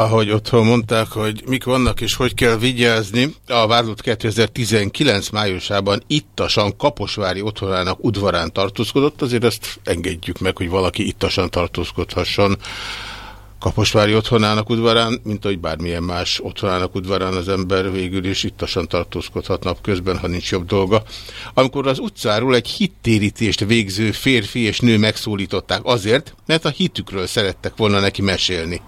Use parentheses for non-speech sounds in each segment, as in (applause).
Ahogy otthon mondták, hogy mik vannak és hogy kell vigyázni, a vádlott 2019 májusában ittasan Kaposvári otthonának udvarán tartózkodott, azért ezt engedjük meg, hogy valaki ittasan tartózkodhasson Kaposvári otthonának udvarán, mint ahogy bármilyen más otthonának udvarán az ember végül is ittasan tartózkodhat napközben, ha nincs jobb dolga. Amikor az utcáról egy hittérítést végző férfi és nő megszólították azért, mert a hitükről szerettek volna neki mesélni.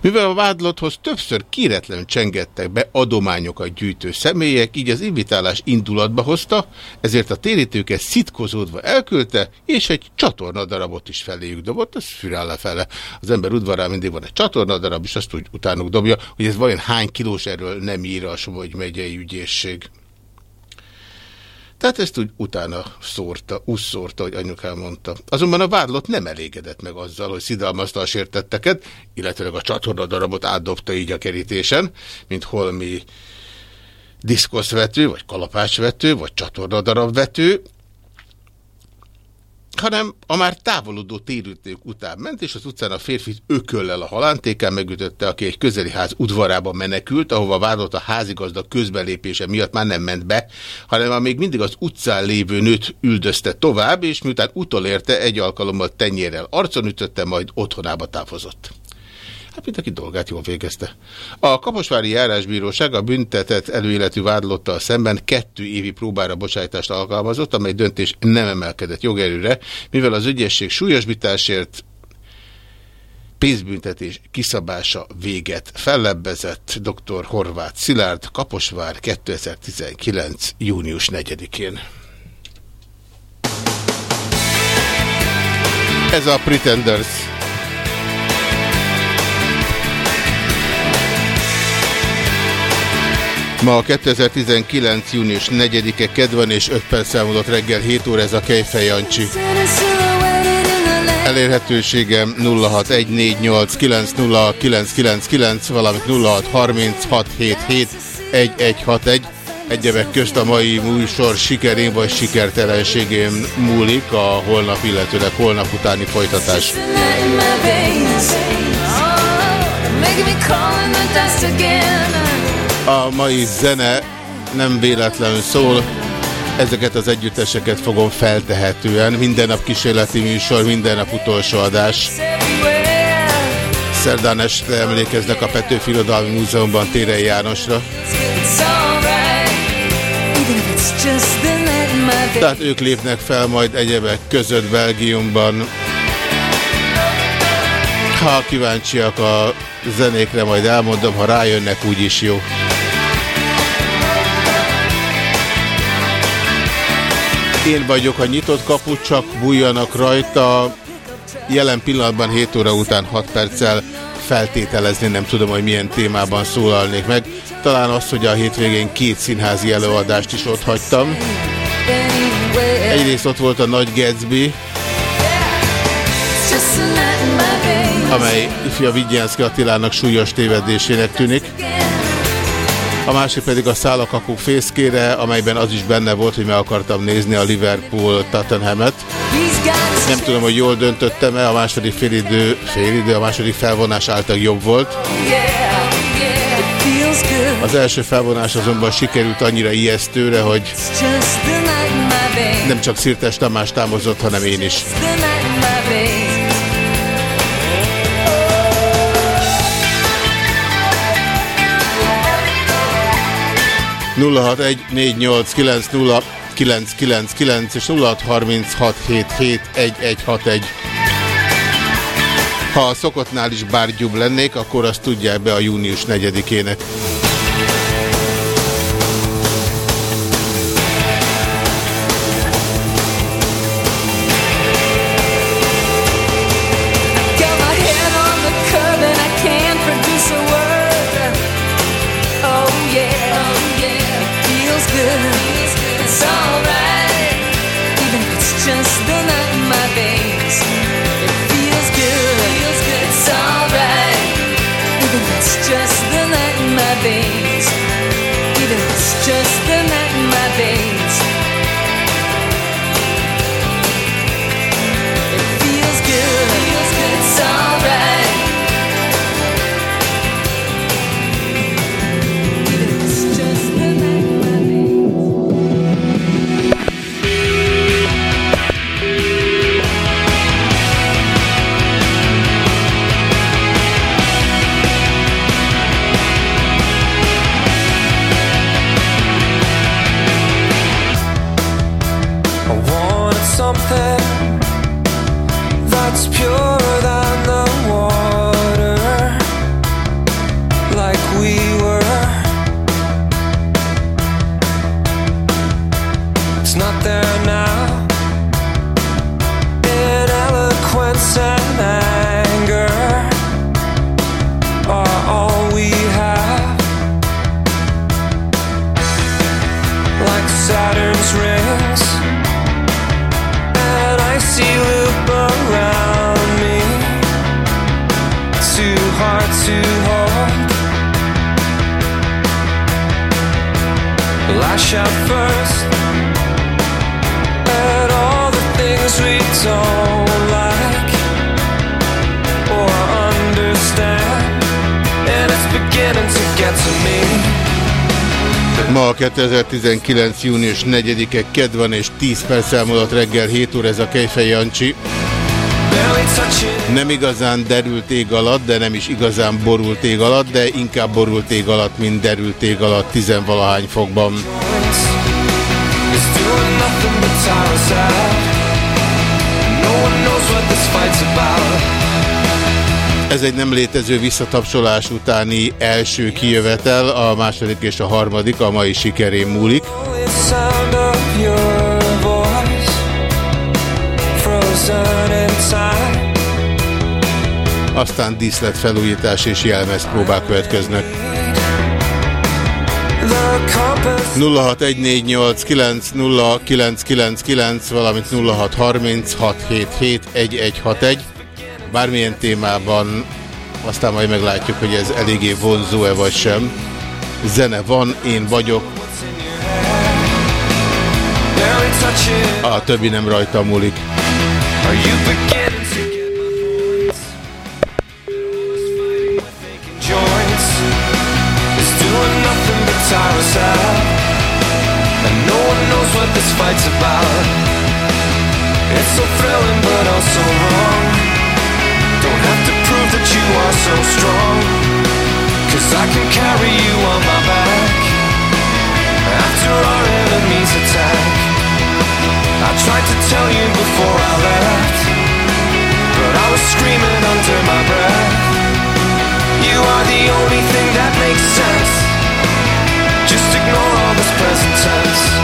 Mivel a vádlotthoz többször kéretlen csengettek be adományokat gyűjtő személyek, így az invitálás indulatba hozta, ezért a térítőket szitkozódva elküldte, és egy csatornadarabot is feléjük dobott, az fürel lefele. Az ember udvarán mindig van egy csatornadarab, és azt úgy utánuk dobja, hogy ez vajon hány kilós erről nem ír a Somogy megyei ügyészség. Tehát ezt úgy utána szórta, usszórta, hogy anyukám mondta. Azonban a vádlott nem elégedett meg azzal, hogy szidalmazta a sértetteket, illetőleg a csatornadarabot átdobta így a kerítésen, mint holmi diszkoszvető, vagy kalapácsvető, vagy csatornadarabvető, hanem a már távolodó térültők után ment, és az utcán a férfit ököllel a halántékán megütötte, aki egy közeli ház udvarába menekült, ahova vádolt a házigazda közbelépése miatt már nem ment be, hanem a még mindig az utcán lévő nőt üldözte tovább, és miután utolérte, egy alkalommal tenyérrel arcon ütötte, majd otthonába távozott. Hát mindenki dolgát jól végezte. A Kaposvári Járásbíróság a büntetett előéletű vádlottal szemben kettő évi próbára bocsájtást alkalmazott, amely döntés nem emelkedett jogerőre, mivel az ügyesség súlyosbításért pénzbüntetés kiszabása véget fellebbezett dr. Horváth Szilárd Kaposvár 2019. június 4-én. Ez a Pretenders. Ma 2019. június 4-e kedvan és 5 perc elmúlott reggel 7 óra ez a Kejfej Jancsi. Elérhetőségem 0614890999, valamint 0636771161. Egyebek közt a mai műsor sikerén vagy sikertelenségén múlik a holnap, illetőleg holnap utáni folytatás. A mai zene nem véletlenül szól, ezeket az együtteseket fogom feltehetően. Minden nap kísérleti műsor, minden nap utolsó adás. Szerdán este emlékeznek a Petőfi Irodalmi Múzeumban Térei Jánosra. Tehát ők lépnek fel majd egyebek között Belgiumban. Ha kíváncsiak a zenékre, majd elmondom, ha rájönnek, úgyis jó. Én vagyok a nyitott kapu, csak bújjanak rajta. Jelen pillanatban 7 óra után 6 perccel feltételezni nem tudom, hogy milyen témában szólalnék meg. Talán az, hogy a hétvégén két színházi előadást is ott hagytam. Egyrészt ott volt a Nagy Gatsby, amely ifja Vigyánszki Attilának súlyos tévedésének tűnik a másik pedig a Szálakakó fészkére, amelyben az is benne volt, hogy meg akartam nézni a Liverpool Tottenhamet. Nem tudom, hogy jól döntöttem-e, a második félidő, félidő, a második felvonás által jobb volt. Az első felvonás azonban sikerült annyira ijesztőre, hogy nem csak Szirtes Tamás támozott, hanem én is. 0614890999 és 0636771161. Ha a szokottnál is bárgyúbb lennék, akkor azt tudják be a június 4-ének. 2019. június 4-e ked van és 10 perc elmúlott reggel 7 óra ez a Kejfej Jancsi. Nem igazán derült ég alatt, de nem is igazán borult ég alatt, de inkább borult ég alatt, mint derült ég alatt tizenvalahány fokban. Ez egy nem létező visszatapsolás utáni első kijövetel, a második és a harmadik a mai sikerén múlik. Sound of your voice, frozen in time. Aztán díszletfelújítás és jelmez próbák következnek. The compass 0614890999, valamint 0636771161. Bármilyen témában, aztán majd meglátjuk, hogy ez eléggé vonzó-e vagy sem. Zene van, én vagyok. A többi nem rajta múlik. Are you beginning to get my points? Fighting my thinking joints is doing nothing but tire us out, and no one knows what this fight's about. It's so thrilling, but also wrong. Don't have to prove that you are so strong, cause I can carry you on my back I tried to tell you before I left, but I was screaming under my breath. You are the only thing that makes sense. Just ignore all this present tense.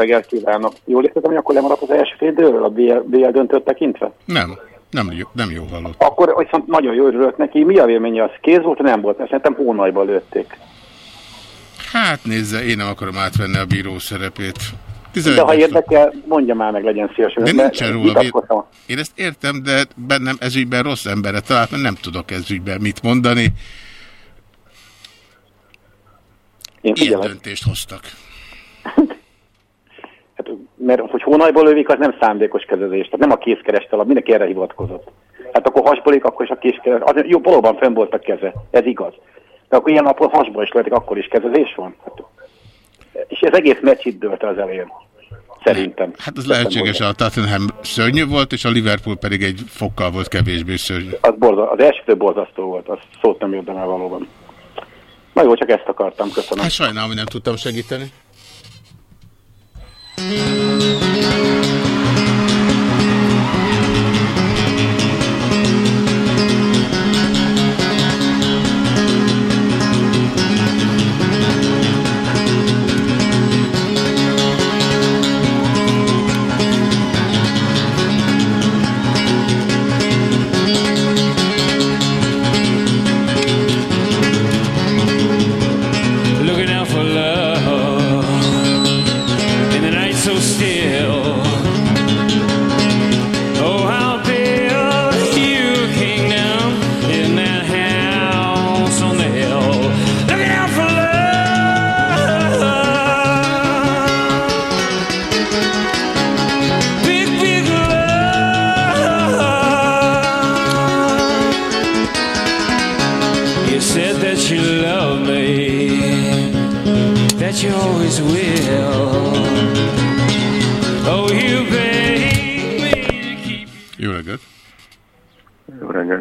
Reggelt kívánok! Jól értettem, hogy akkor lemaradt az első fél időről a BL, BL döntőt tekintve? Nem, nem, jó, nem jó hallott. Akkor viszont nagyon jó örülök neki. Mi a véleménye, az kéz volt, nem volt? Szerintem hónajban lőtték. Hát nézze, én nem akarom átvenni a bíró szerepét. 11 De ha érdekel, mondja már meg, legyen szíves. De nincsen róla. vitatkoztam. Én ezt értem, de bennem ezügyben rossz emberre talált, mert nem tudok ezügyben mit mondani. Én Ilyen döntést hoztak. (laughs) Mert hogy hónajból lövik, az nem szándékos kezezés. Tehát nem a kézkerestel, mindenki erre hivatkozott. Hát akkor hasbolik, akkor is a kézkerestel. Az jó, valóban fönn volt a keze. Ez igaz. De akkor ilyen napon hasból is lehetik, akkor is kezezés van. Hát, és ez egész meccs itt dőlt az elején. Szerintem. Hát az lehetséges, a Tottenham szörnyű volt, és a Liverpool pedig egy fokkal volt kevésbé szörnyű. Az, borza, az első borzasztó volt, az szót nem érdemel valóban. Na jó, csak ezt akartam, köszönöm. Hát sajnálom, hogy nem tudtam segíteni. Looking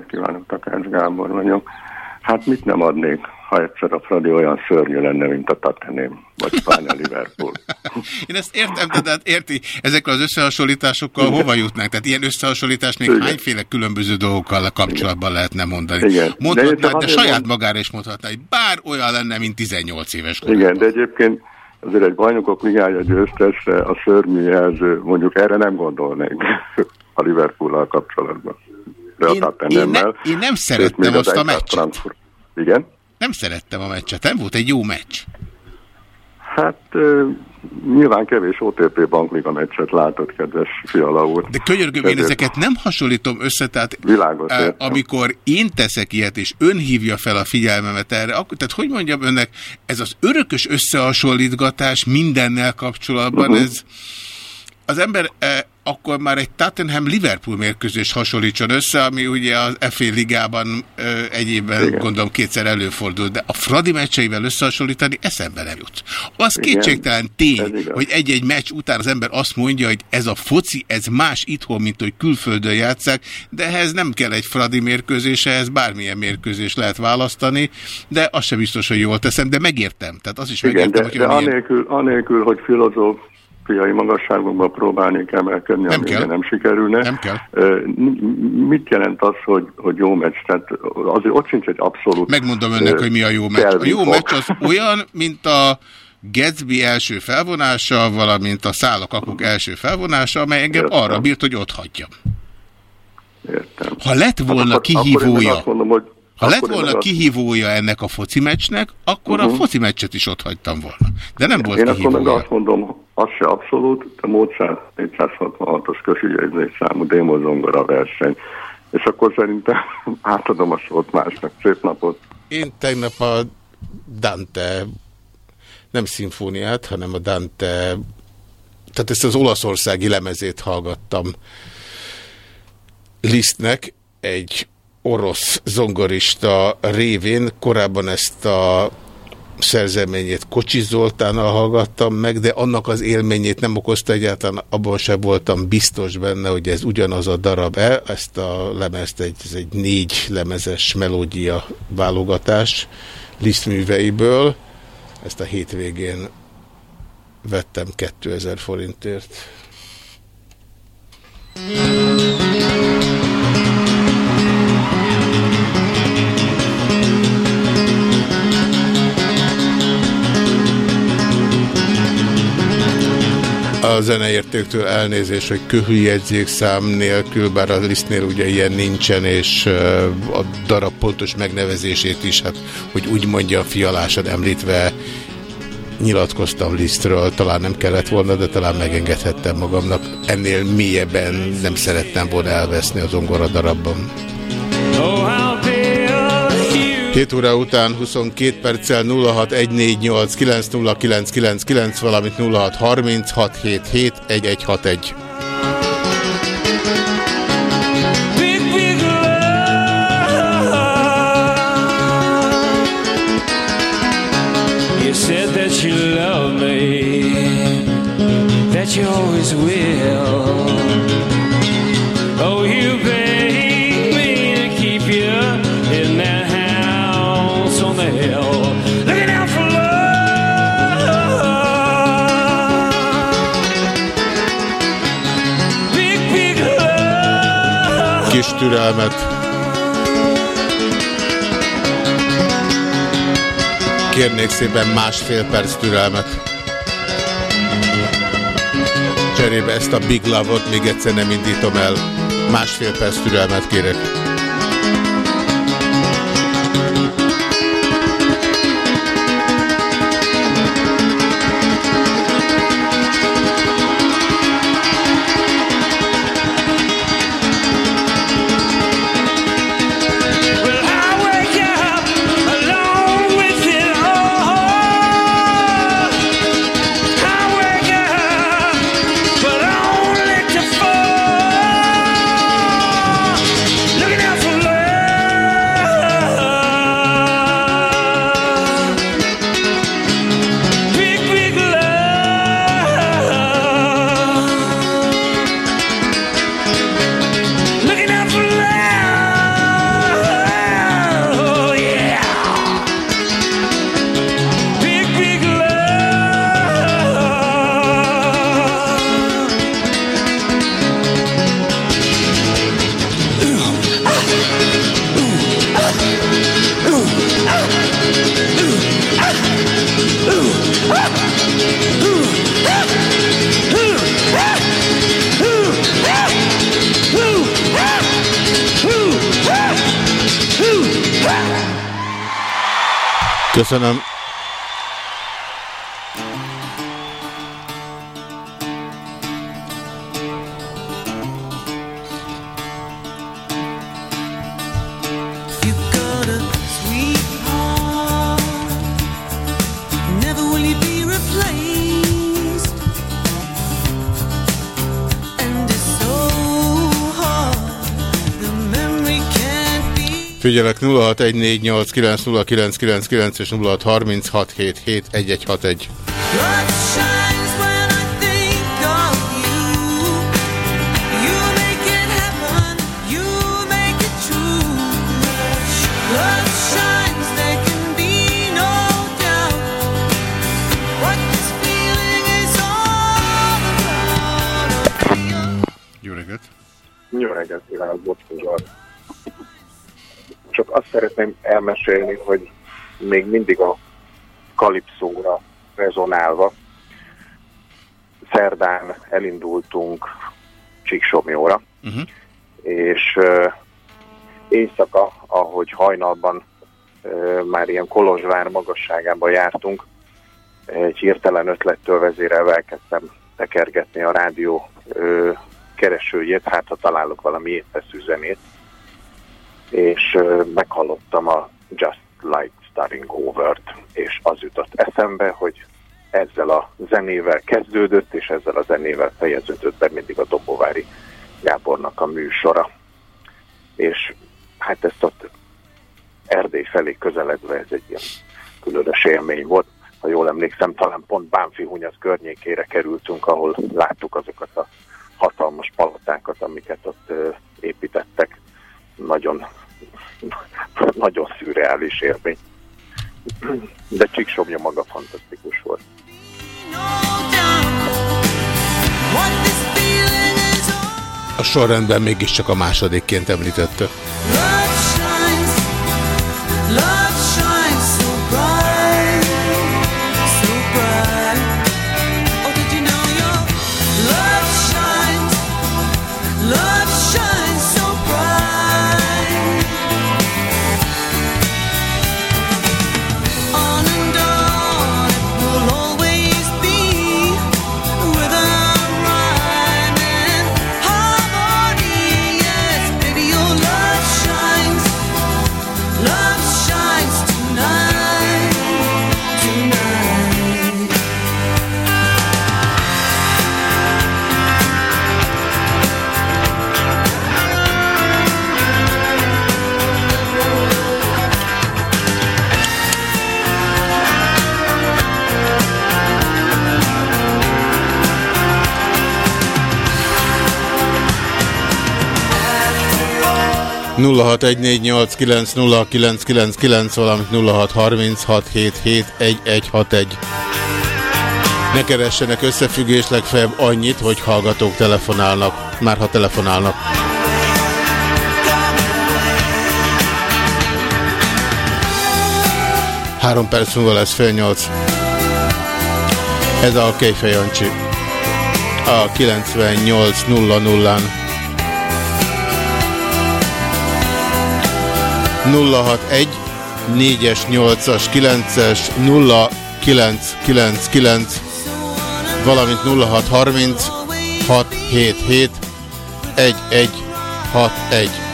kívánok, Takács Gábor vagyok. Hát mit nem adnék, ha egyszer a Fradi olyan szörnyű lenne, mint a Tottenham, vagy Spánia Liverpool. (laughs) Én ezt értem, de, de hát érti, ezekkel az összehasonlításokkal hova jutnánk? Tehát ilyen összehasonlítást még Igen. hányféle különböző dolgokkal kapcsolatban lehetne mondani? Igen. De Mondhatnád, én de, azért saját mond- magára is mondhatná, hogy bár olyan lenne, mint 18 éves korában. Igen, de egyébként azért egy bajnokok ligája győztesre a szörnyű jelző, mondjuk erre nem gondolnék (laughs) a Liverpool-al kapcsolatban. A Én, én, ne, én nem sőt, szerettem az azt a meccset. Frankfurt. Igen? Nem szerettem a meccset. Nem volt egy jó meccs. Hát nyilván kevés OTP bankliga meccset látott, kedves Fiala úr. De könyörgöm, én ezeket nem hasonlítom össze, tehát Világos, eh, amikor én teszek ilyet, és ön hívja fel a figyelmemet erre, akkor, tehát hogy mondjam önnek, ez az örökös összehasonlítgatás mindennel kapcsolatban, Mhm. ez az ember eh, akkor már egy Tottenham-Liverpool mérkőzés hasonlítson össze, ami ugye az FA ligában eh, egyébben Igen. gondolom kétszer előfordul, de a Fradi meccseivel összehasonlítani eszembe nem jut. Az Igen, kétségtelen tény, hogy egy-egy meccs után az ember azt mondja, hogy ez a foci, ez más itthon, mint hogy külföldön játszák, de ehhez nem kell egy Fradi mérkőzés, ehhez bármilyen mérkőzés lehet választani, de az sem biztos, hogy jól teszem, de megértem. Tehát az is Igen, megértem, de, hogy de anélkül, anélkül, hogy filozófiai magasságokban próbálnék emelkedni, Nem kell. nem sikerülne. Nem kell. Mit jelent az, hogy, hogy jó meccs? Tehát azért ott sincs egy abszolút... Megmondom önnek, ö, hogy mi a jó meccs. A jó meccs az olyan, mint a Gatsby első felvonása, valamint a szálakakuk első felvonása, amely engem Értem. arra bírt, hogy ott hagyjam. Értem. Ha lett volna Hát akkor- akkor én meg kihívója, azt mondom, hogy ha lett akkor én volna kihívója ennek a foci meccsnek, akkor a Mhm. foci meccset is ott hagytam volna. De nem volt Én akkor kihívója. azt mondom, az se abszolút, a Mozart 466-os kösügyezés számú démozongora verseny. És akkor szerintem (laughs) átadom a szót másnak. Szép napot! Én tegnap a Dante, nem szimfóniát, hanem a Dante, tehát ezt az olaszországi lemezét hallgattam Lisztnek, egy orosz zongorista révén, korábban ezt a szerzeményét Kocsi Zoltánnal hallgattam meg, de annak az élményét nem okozta egyáltalán, abban sem voltam biztos benne, hogy ez ugyanaz a darab-e. Ezt a lemezt egy, ez egy négy lemezes melódia válogatás Liszt műveiből. Ezt a hétvégén vettem 2000 forintért. A zeneértőktől elnézés, hogy köhüljegyzékszám nélkül, bár a lisztnél ugye ilyen nincsen, és a darab pontos megnevezését is, hát, hogy úgy mondja, fialásan említve nyilatkoztam lisztről, talán nem kellett volna, de talán megengedhettem magamnak. Ennél mélyebben nem szerettem volna elveszni az ongora darabban. Oh, 7 óra után 22 perccel 0614890999, valamint 0636771161. big, big love. You said that you love me, that you always will. Türelmet. Kérnék szépen másfél perc türelmet. Cserébe ezt a Big Love-ot még egyszer nem indítom el. Másfél perc türelmet kérek. Köszönöm. Feeling is all about. Jó reggelt! Jó reggelt kívánok, Bocskó Zsolt. Csak azt szeretném elmesélni, hogy még mindig a kalipszóra rezonálva szerdán elindultunk Csíksomjóra, Uh-huh. és uh, éjszaka, ahogy hajnalban uh, már ilyen Kolozsvár magasságában jártunk, egy hirtelen ötlettől vezérelve elkezdtem tekergetni a rádió uh, keresőjét, hát ha találok valami éppes üzenét, és meghallottam a Just Like Starting Over-t, és az jutott eszembe, hogy ezzel a zenével kezdődött, és ezzel a zenével fejeződött be mindig a Dobovári Gábornak a műsora. És hát ezt ott Erdély felé közeledve ez egy ilyen különös élmény volt. Ha jól emlékszem, talán pont Bánfi Hunyasz környékére kerültünk, ahol láttuk azokat a hatalmas palotákat, amiket ott építettek. Nagyon, nagyon szürreális élmény. De Csíksomja maga fantasztikus volt. A sorrendben mégiscsak a másodikként említette. Love shines, love 0614890999, valamint 0636771161. Ne keressenek összefüggés legfeljebb annyit, hogy hallgatók telefonálnak, már ha telefonálnak. Három perc múlva lesz fél nyolc. Ez a Kejfej Jancsi. A 98.00-án. 061 4-es, 8-as, 9-es, 0999, valamint 0630 677 1161.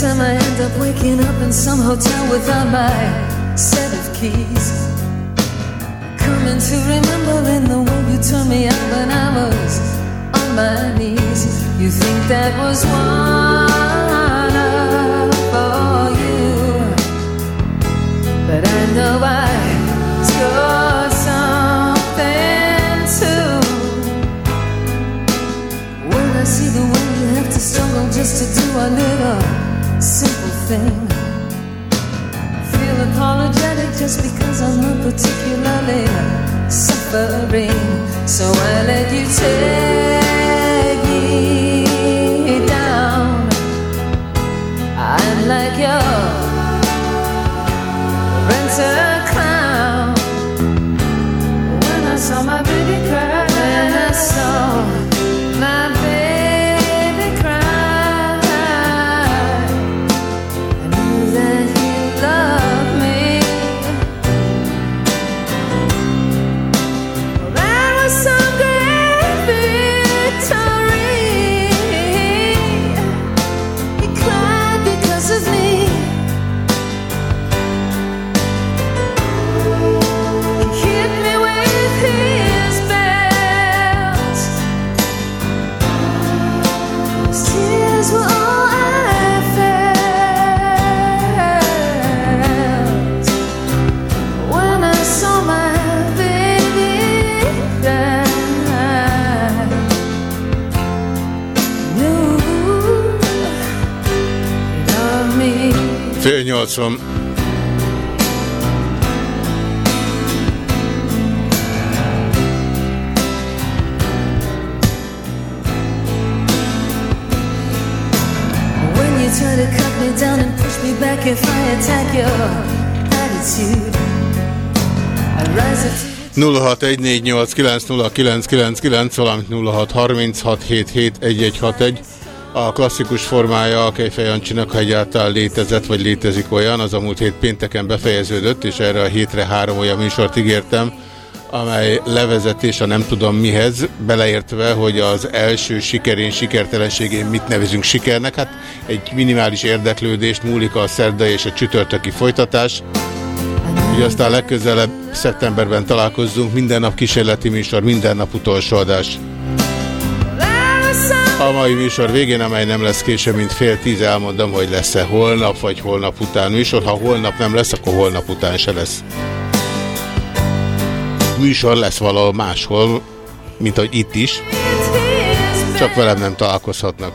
Time I end up waking up in some hotel without my set of keys, coming to remembering the way you turned me out when I was on my knees. You think that was wonderful for you, but I know I got something too. When I see the way you have to struggle just to do a little thing feel apologetic just because I'm not particularly suffering. So I let you take You try to cut me down and push me back if I attack your attitude, I rise up to 0614890999, valamint 0636771161. A klasszikus formája a Kejfej Jancsinak, ha egyáltalán létezett, vagy létezik olyan, az a múlt hét pénteken befejeződött, és erre a hétre három olyan műsort ígértem, amely levezetés a nem tudom mihez, beleértve, hogy az első sikerén, sikertelenségén mit nevezünk sikernek. Hát egy minimális érdeklődést múlik a szerda és a csütörtöki folytatás. Így aztán legközelebb szeptemberben találkozzunk, minden nap kísérleti műsor, minden nap utolsó adás. A mai műsor végén, amely nem lesz később, mint fél tíz, elmondom, hogy lesz-e holnap, vagy holnap után műsor. Ha holnap nem lesz, akkor holnap után se lesz. Műsor lesz valahol máshol, mint ahogy itt is, csak velem nem találkozhatnak.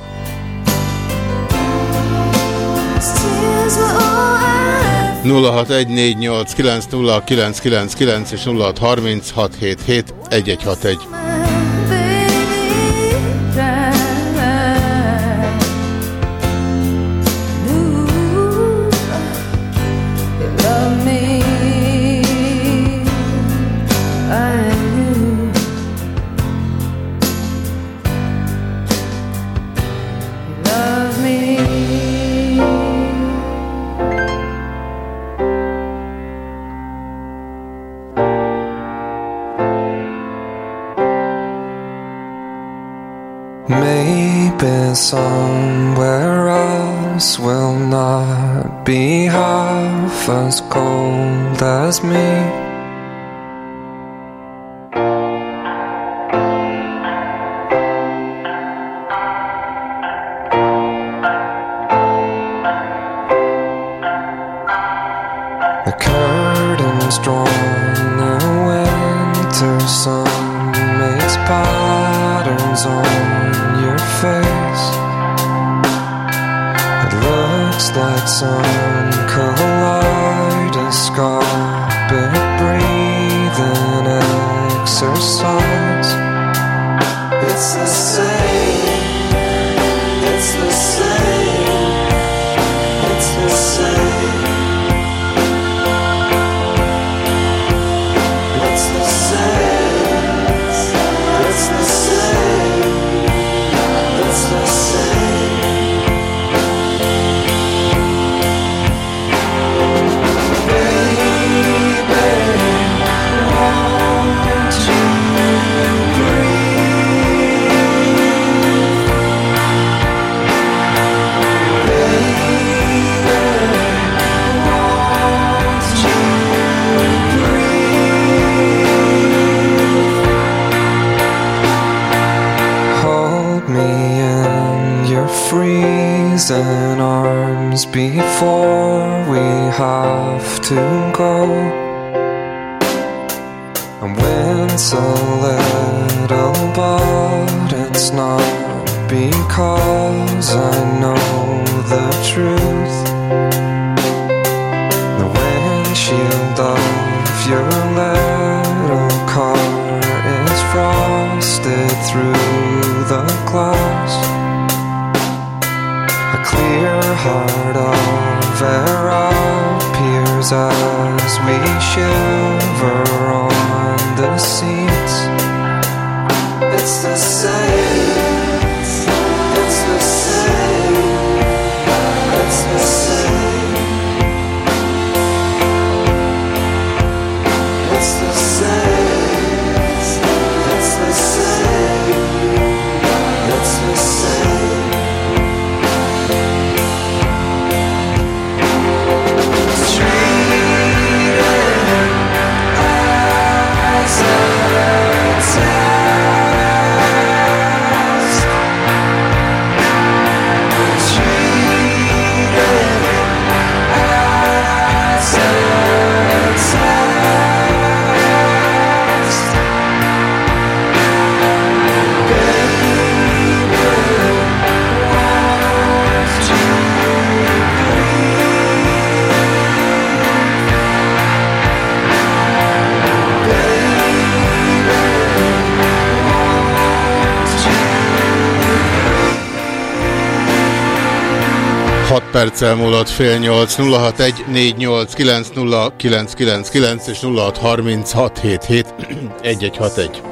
I 0614890999 és 0636771161. Somewhere else will not be half as cold as me. The curtains drawn, the winter sun makes patterns on looks like some kaleidoscopic breathing exercise. It's the same. And arms before we have to go. And when it's a little, but it's not because I know the truth. The windshield of your little car is frosted through the glass. Clear heart of air appears as we shiver on the seats. It's the same. Perccel múlott fél nyolc, 061 489 és 063677 1161. (clears throat)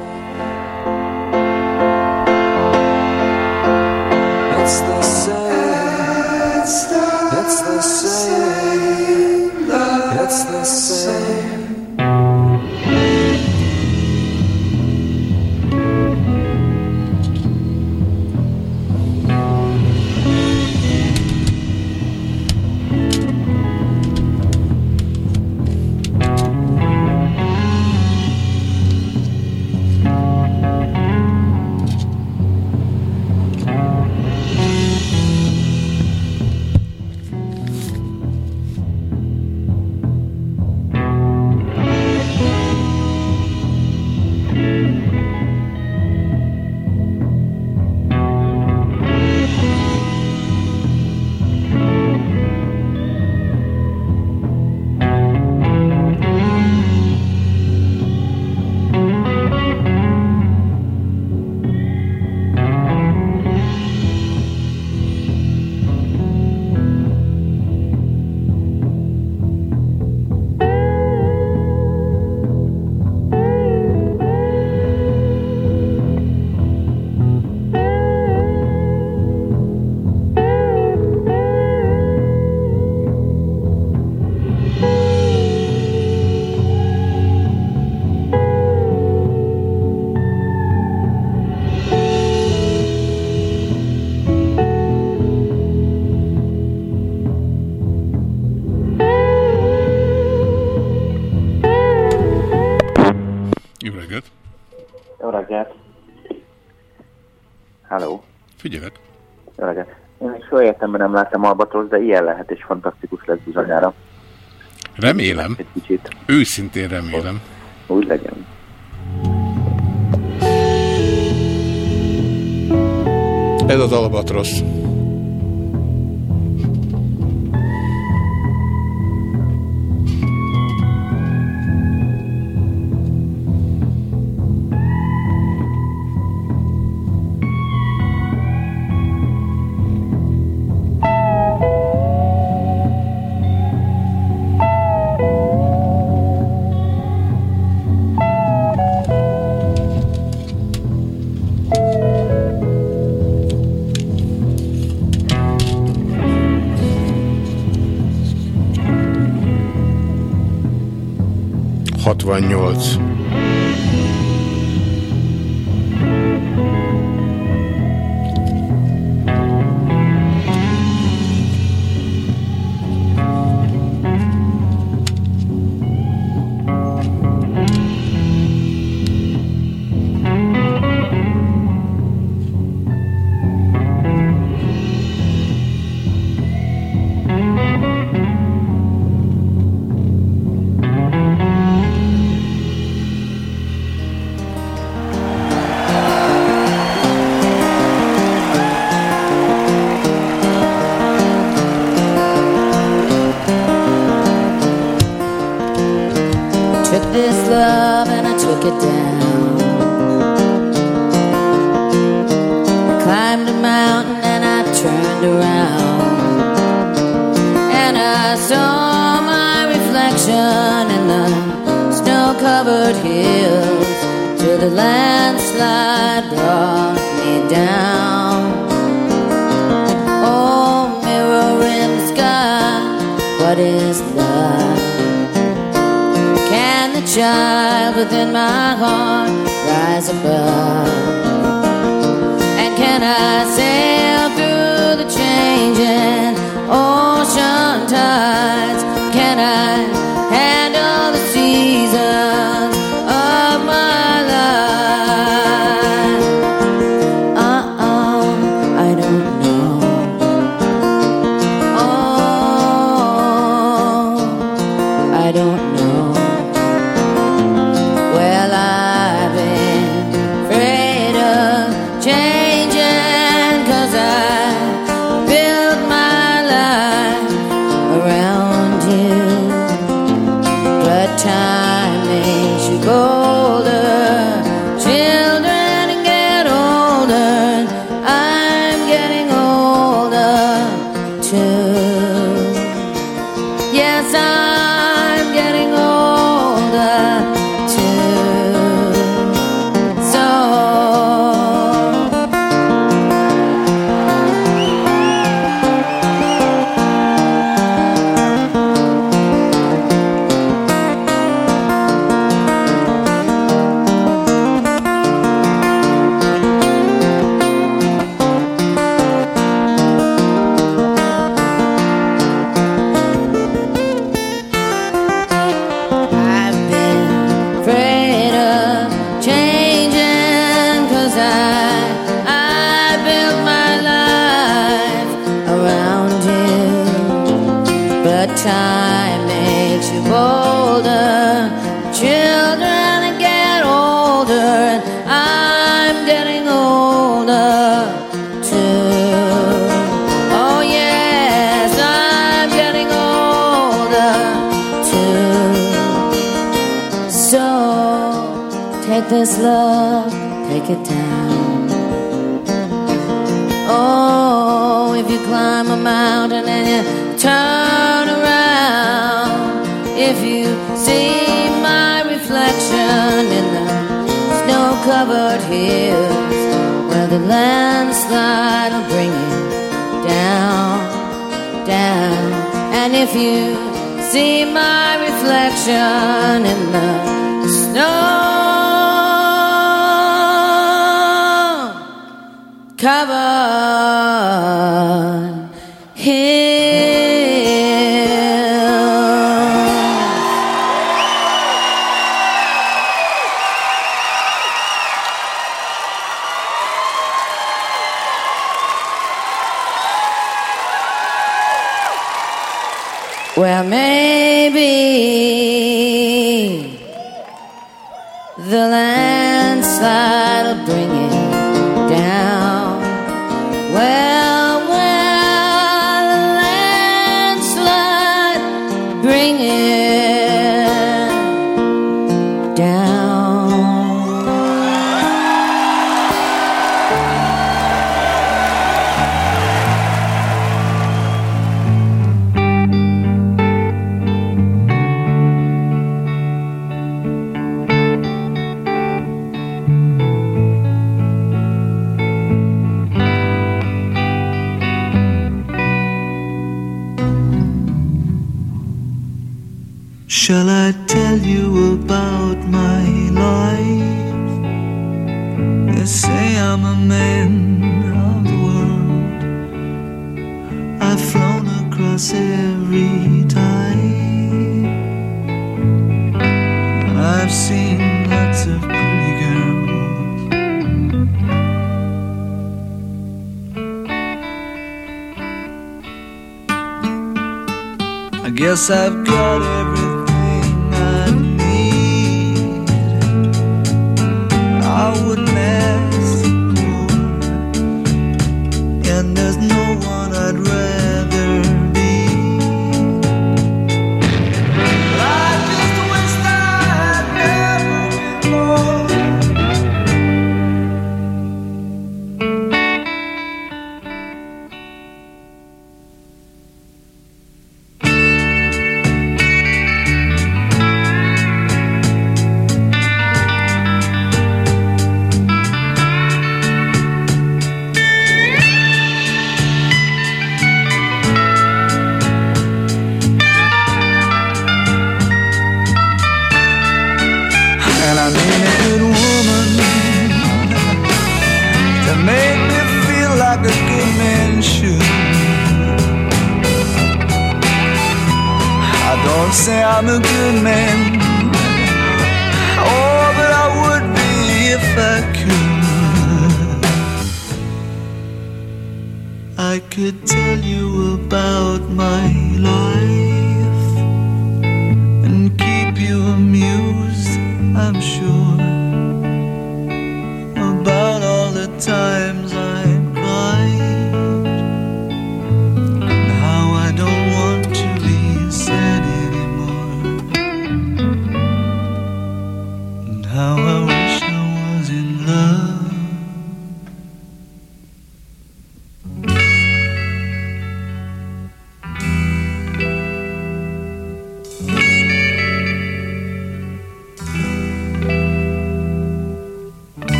életemben nem láttam Albatros, de ilyen lehet, és fantasztikus lesz bizonyára. Remélem, Egy kicsit. őszintén remélem. Úgy legyen. Ez az Albatrosz. понять. this love, take it down. Oh, if you climb a mountain and you turn around, if you see my reflection in the snow covered hills, where the landslide will bring you down, down. And if you see my reflection in the snow cover.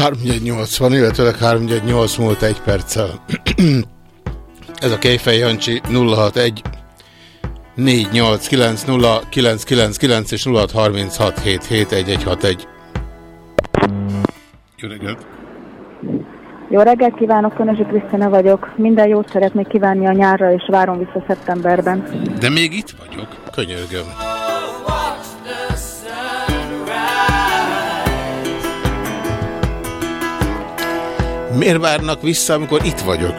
3180, illetőleg 318 múlt egy perccel. (clears throat) Ez a Kejfej Jancsi 061 489 0999 és 0636771161. Jó reggelt! Jó reggelt kívánok, Önözsi Krisztina vagyok. Minden jót szeretnék kívánni a nyárra, és várom vissza szeptemberben. De még itt vagyok, könyörgöm. Miért várnak vissza, amikor itt vagyok?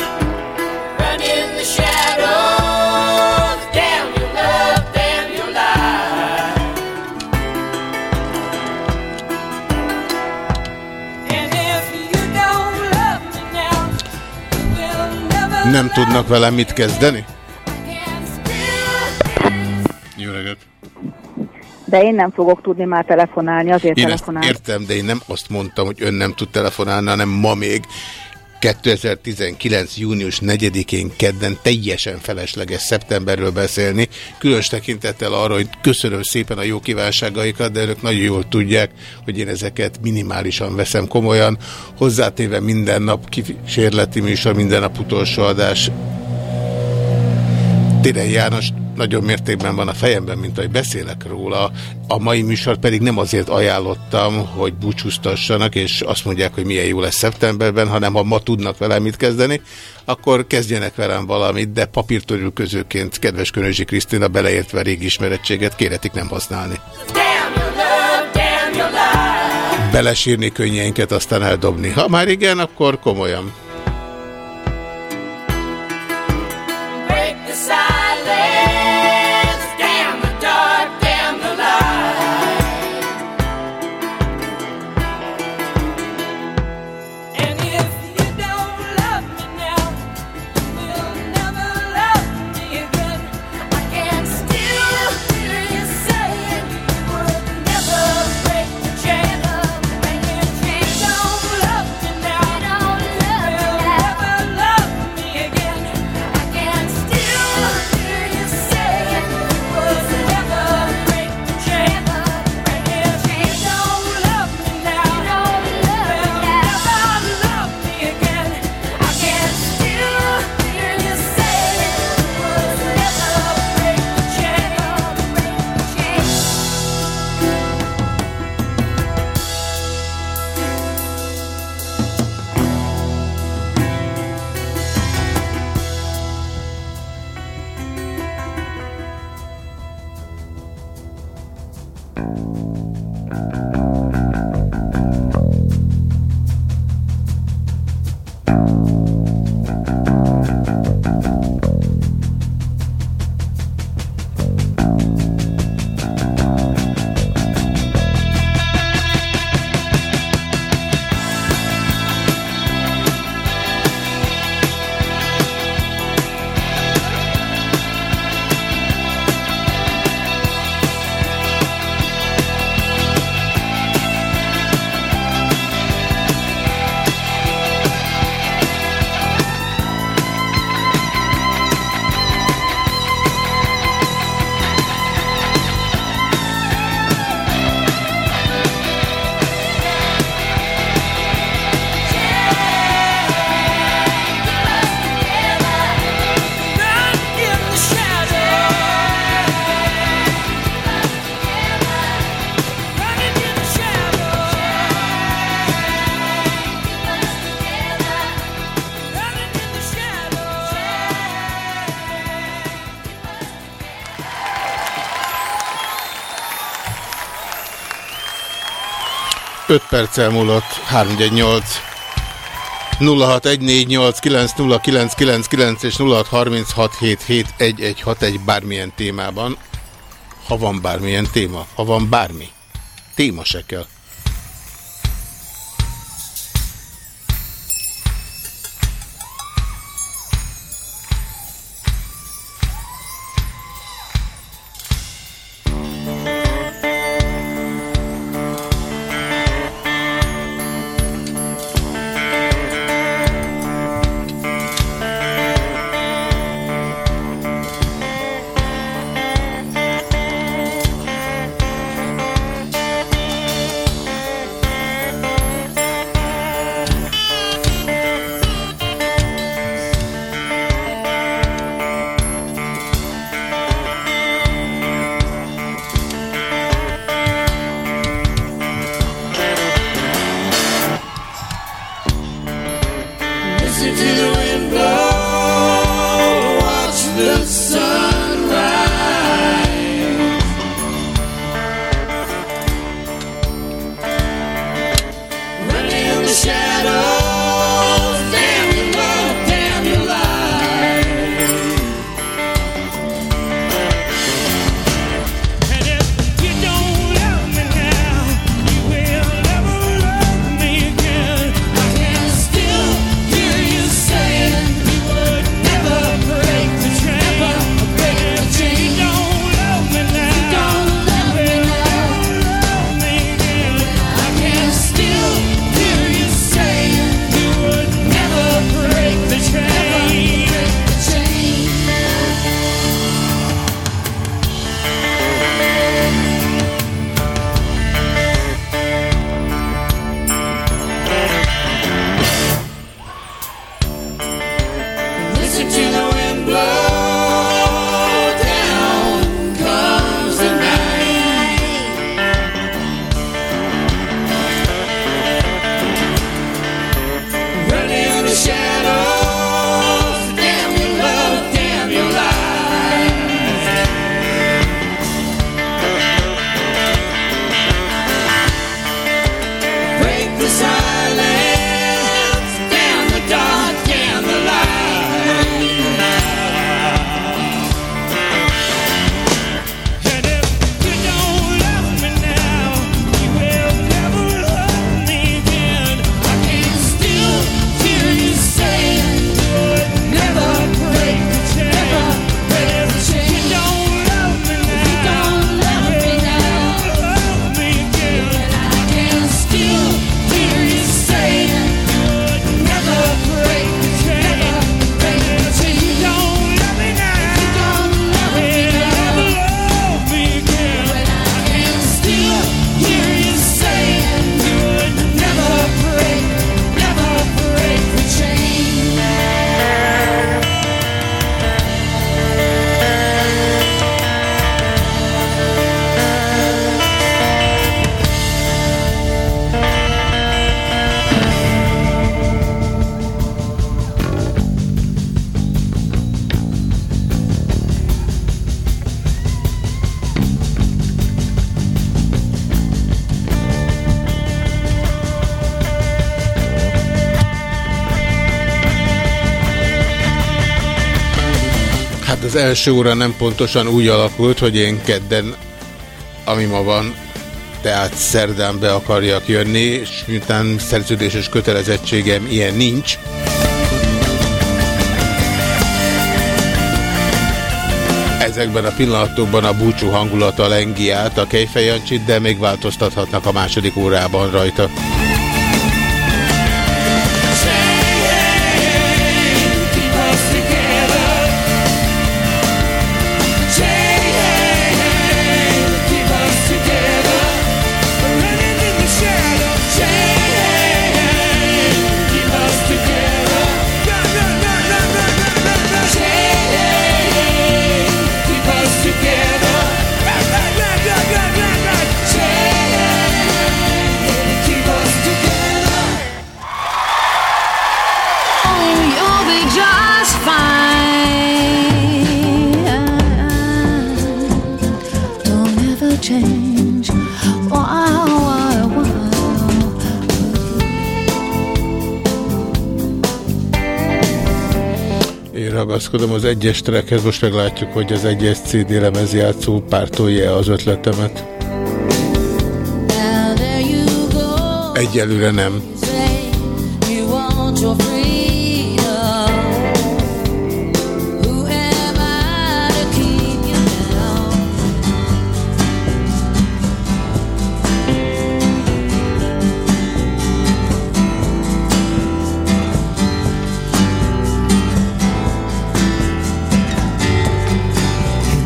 Run in the shadows, damn De én nem fogok tudni már telefonálni, azért Én telefonálni. értem, de én nem azt mondtam, hogy ön nem tud telefonálni, hanem ma még 2019. június 4-én kedden teljesen felesleges szeptemberről beszélni, különös tekintettel arra, hogy köszönöm szépen a jó kívánságaikat, de önök nagyon jól tudják, hogy én ezeket minimálisan veszem komolyan, hozzátéve minden nap kísérleti műsor, minden nap utolsó adás. Téren János nagyon mértékben van a fejemben, mint ahogy beszélek róla. A mai műsor pedig nem azért ajánlottam, hogy búcsúztassanak, és azt mondják, hogy milyen jó lesz szeptemberben, hanem ha ma tudnak velem mit kezdeni, akkor kezdjenek velem valamit, de papírtörülközőként, kedves Könözsi Krisztina, beleértve régi ismerettséget, kéretik nem használni. Belesírni könnyeinket, aztán eldobni. Ha már igen, akkor komolyan. perccel múlott 318 0614890999 és 0636771161 bármilyen témában. Ha van bármilyen téma, ha van bármi, téma se kell. az első óra nem pontosan úgy alakult, hogy én kedden, ami ma van, tehát szerdán be akarjak jönni, és miután szerződéses kötelezettségem ilyen nincs, Ezekben a pillanatokban a búcsú hangulata lengi át a kejfejancsit, de még változtathatnak a második órában rajta. Ragaszkodom az egyes trackhez, most meglátjuk, hogy az egyes CD lemezjátszó pártolja az ötletemet. Egyelőre nem. Say you want your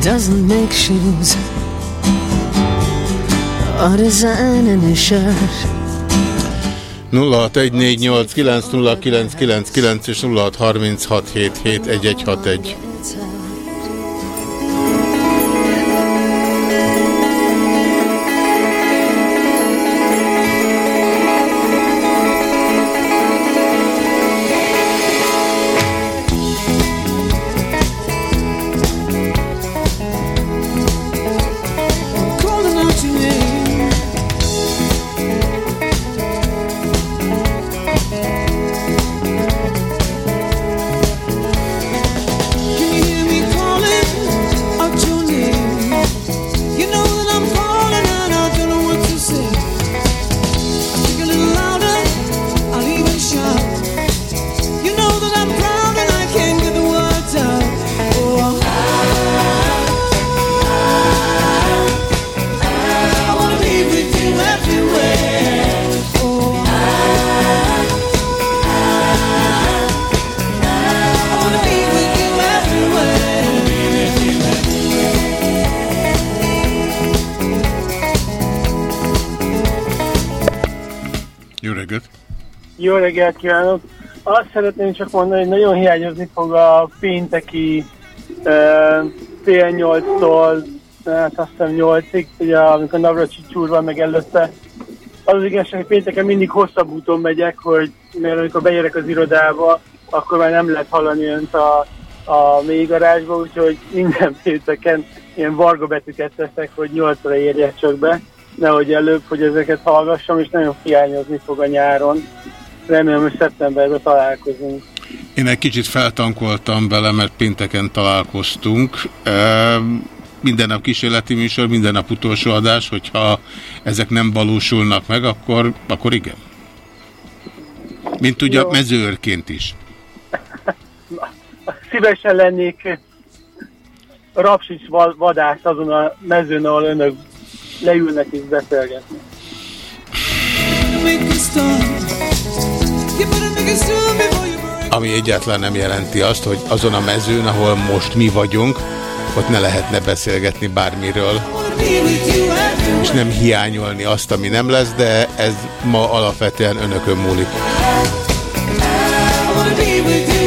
doesn't make shoes or design in his shirt. 0614890999 és 0636771161. reggelt kívánok! Azt szeretném csak mondani, hogy nagyon hiányozni fog a pénteki uh, fél nyolctól, hát azt hiszem nyolcig, ugye amikor Navracsics úr van meg előtte. Az az igazság, hogy pénteken mindig hosszabb úton megyek, hogy mert amikor beérek az irodába, akkor már nem lehet hallani önt a, a mély garázsba, úgyhogy minden pénteken ilyen varga betűket teszek, hogy nyolcra érjek csak be, nehogy előbb, hogy ezeket hallgassam, és nagyon hiányozni fog a nyáron. Remélem, hogy szeptemberben találkozunk. Én egy kicsit feltankoltam vele, mert pénteken találkoztunk. Minden nap kísérleti műsor, minden nap utolsó adás, hogyha ezek nem valósulnak meg, akkor, akkor igen. Mint ugye Jó. mezőőrként is. (laughs) Szívesen lennék rapsics va- vadász azon a mezőn, ahol önök leülnek és beszélgetnek. Ami egyáltalán nem jelenti azt, hogy azon a mezőn, ahol most mi vagyunk, ott ne lehetne beszélgetni bármiről, és nem hiányolni azt, ami nem lesz, de ez ma alapvetően önökön múlik. I wanna be with you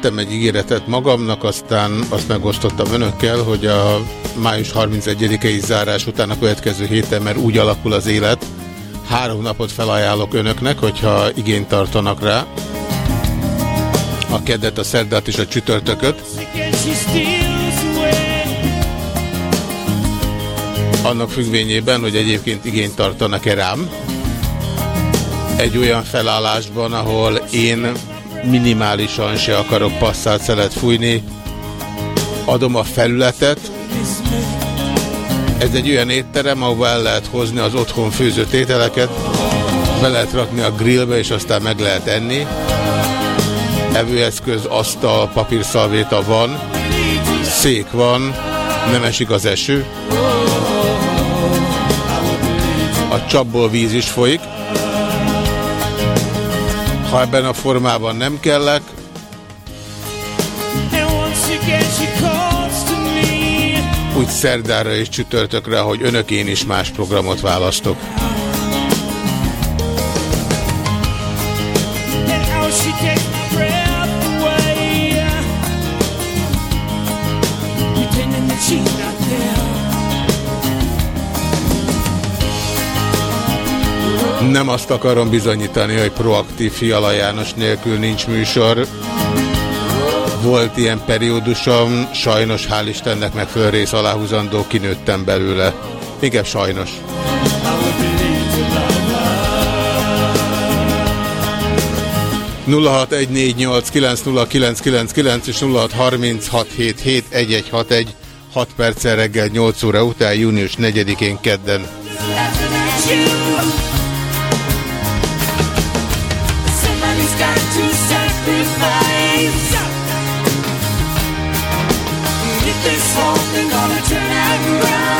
tettem egy ígéretet magamnak, aztán azt megosztottam önökkel, hogy a május 31-i zárás után a következő héten, mert úgy alakul az élet, három napot felajánlok önöknek, hogyha igényt tartanak rá. A keddet, a szerdát és a csütörtököt. Annak függvényében, hogy egyébként igényt tartanak-e rám. Egy olyan felállásban, ahol én minimálisan se akarok passzált szelet fújni, adom a felületet. Ez egy olyan étterem, ahol el lehet hozni az otthon főzött ételeket, be lehet rakni a grillbe, és aztán meg lehet enni. Evőeszköz, asztal, papírszalvéta van, szék van, nem esik az eső. A csapból víz is folyik. Ha ebben a formában nem kellek, úgy szerdára és csütörtökre, hogy önök én is más programot választok. Nem azt akarom bizonyítani, hogy proaktív Fiala János nélkül nincs műsor. Volt ilyen periódusom, sajnos hál' Istennek meg fölrész aláhúzandó, kinőttem belőle. Inkább sajnos. nulla és 0636771161 6 perccel reggel 8 óra után június 4-én kedden. This whole thing gonna turn out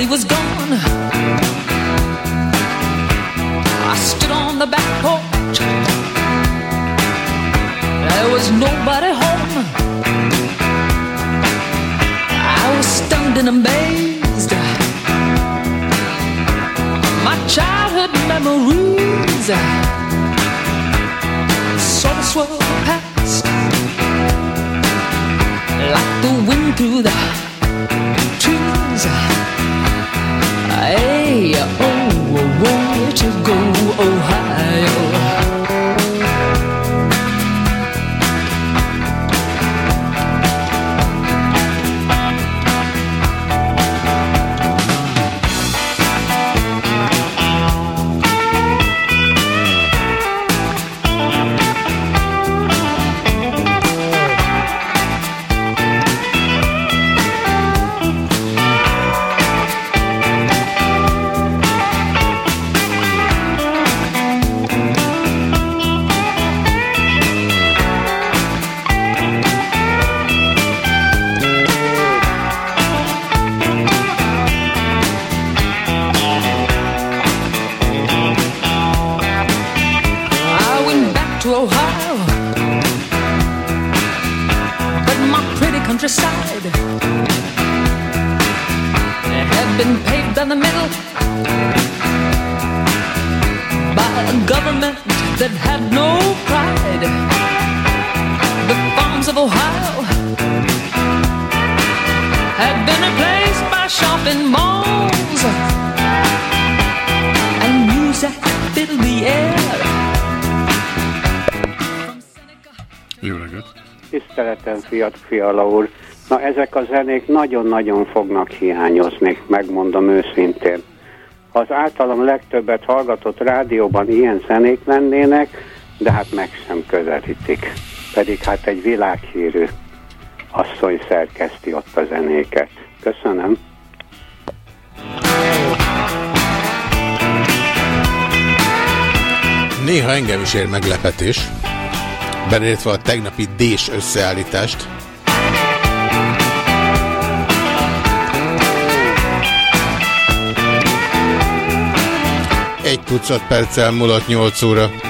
family was gone. I stood on the back porch. There was nobody home. I was stunned and amazed. My childhood memories sort of swirled past like the wind through the trees. Hey, oh, oh, oh where to go, Ohio? Fiala úr. Na, ezek a zenék nagyon-nagyon fognak hiányozni, megmondom őszintén. Az általam legtöbbet hallgatott rádióban ilyen zenék lennének, de hát meg sem közelítik. Pedig hát egy világhírű asszony szerkeszti ott a zenéket. Köszönöm. Néha engem is ér meglepetés, beleértve a tegnapi dés összeállítást. Tucat perccel múlott 8 óra.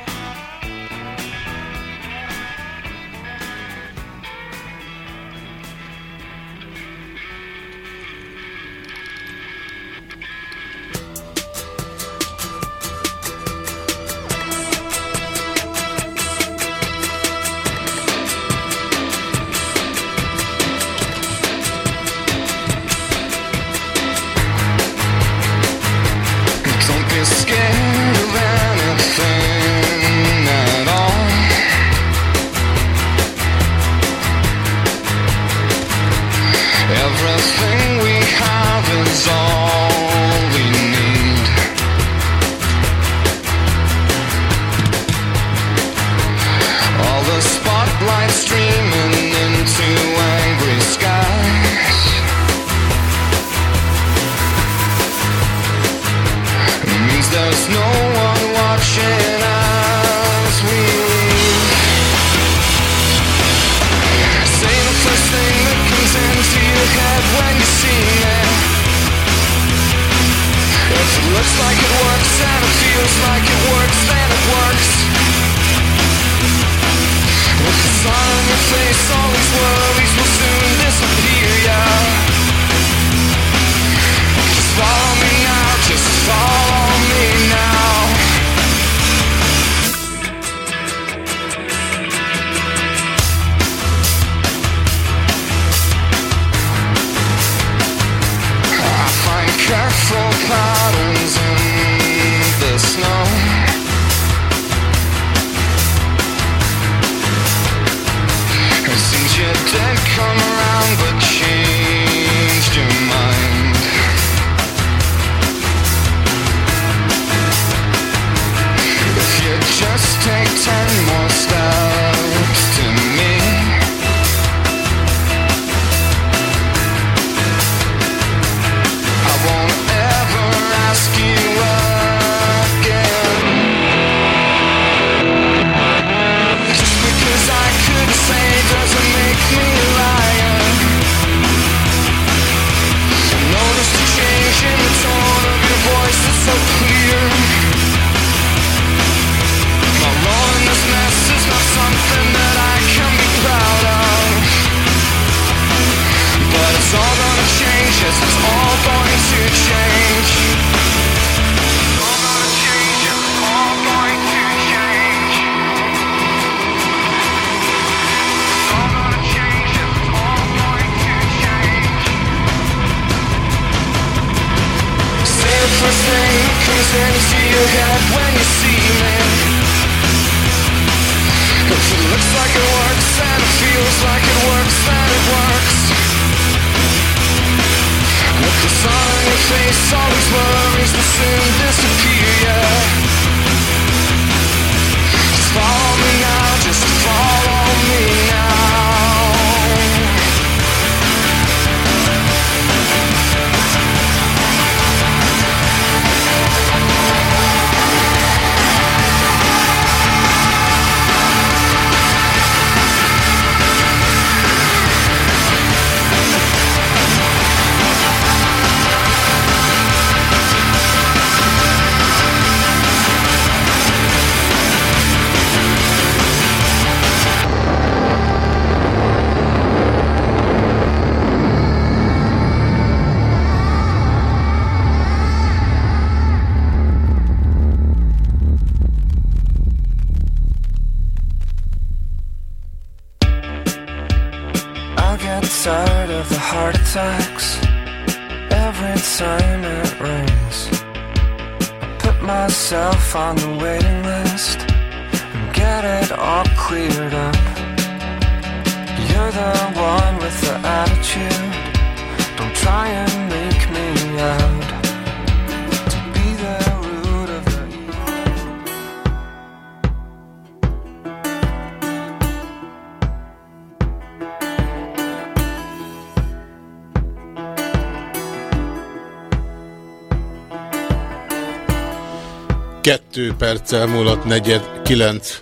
elmúlott negyed kilenc.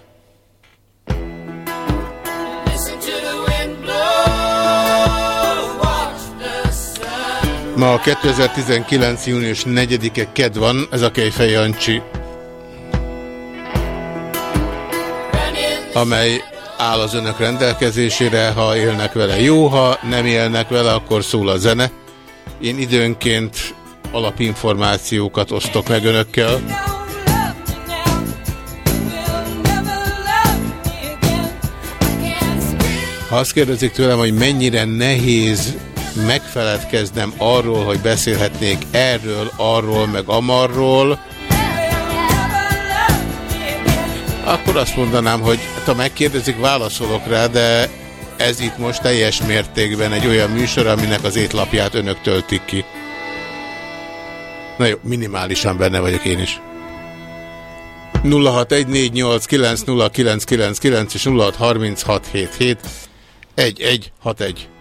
Ma a 2019. június 4-e ked van, ez a Kejfej Jancsi, amely áll az önök rendelkezésére, ha élnek vele jó, ha nem élnek vele, akkor szól a zene. Én időnként alapinformációkat osztok meg önökkel. Ha azt kérdezik tőlem, hogy mennyire nehéz megfeledkeznem arról, hogy beszélhetnék erről, arról, meg amarról, akkor azt mondanám, hogy hát, ha megkérdezik, válaszolok rá, de ez itt most teljes mértékben egy olyan műsor, aminek az étlapját önök töltik ki. Na jó, minimálisan benne vagyok én is. 0614890999 és 063677 1-1-6-1.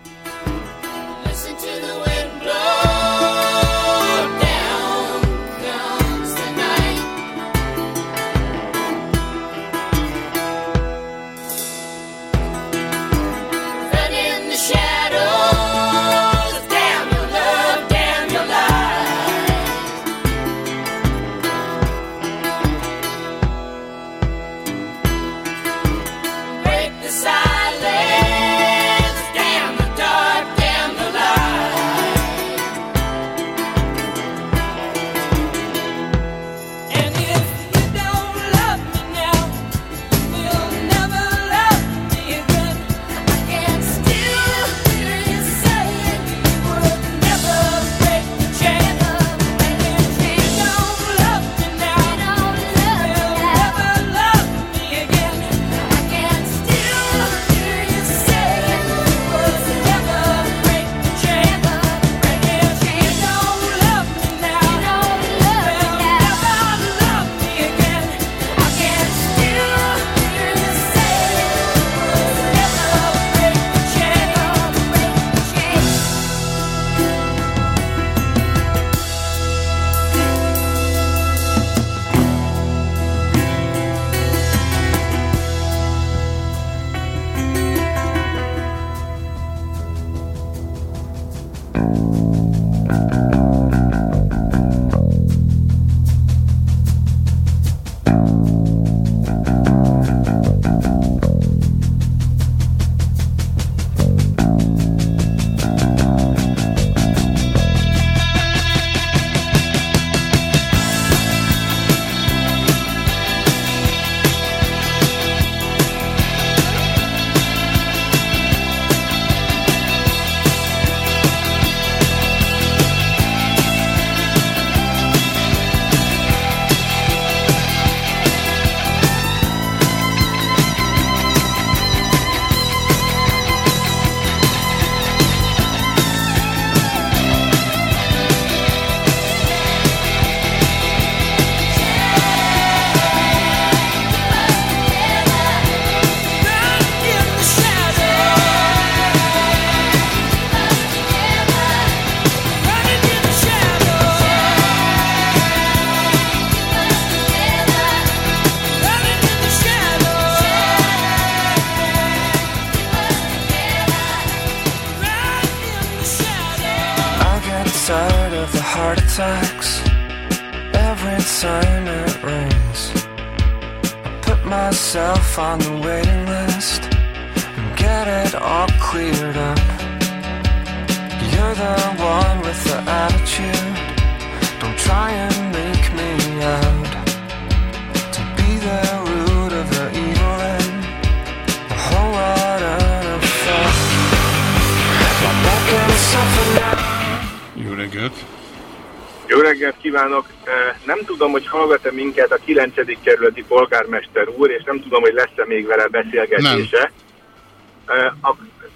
Hallgat-e minket a 9. kerületi polgármester úr, és nem tudom, hogy lesz-e még vele beszélgetése.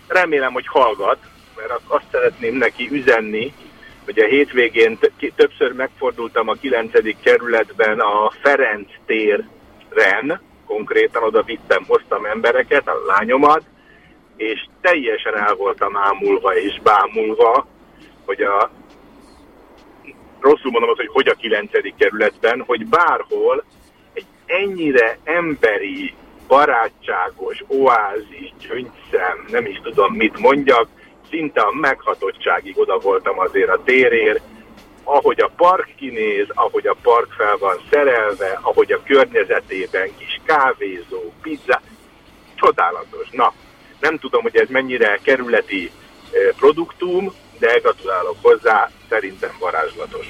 Remélem, hogy hallgat, mert azt- szeretném neki üzenni, hogy a hétvégén többször megfordultam a 9. kerületben a Ferenc téren, konkrétan oda vittem, hoztam embereket, a lányomat, és teljesen el voltam ámulva és bámulva, hogy a rosszul mondom azt, hogy hogy a 9. kerületben, hogy bárhol egy ennyire emberi, barátságos, oázis, gyöngyszem, nem is tudom mit mondjak, szinte a meghatottságig oda voltam azért a térért, ahogy a park kinéz, ahogy a park fel van szerelve, ahogy a környezetében kis kávézó, pizza, csodálatos. Na, nem tudom, hogy ez mennyire kerületi eh, produktum, de gratulálok hozzá, szerintem varázslatos.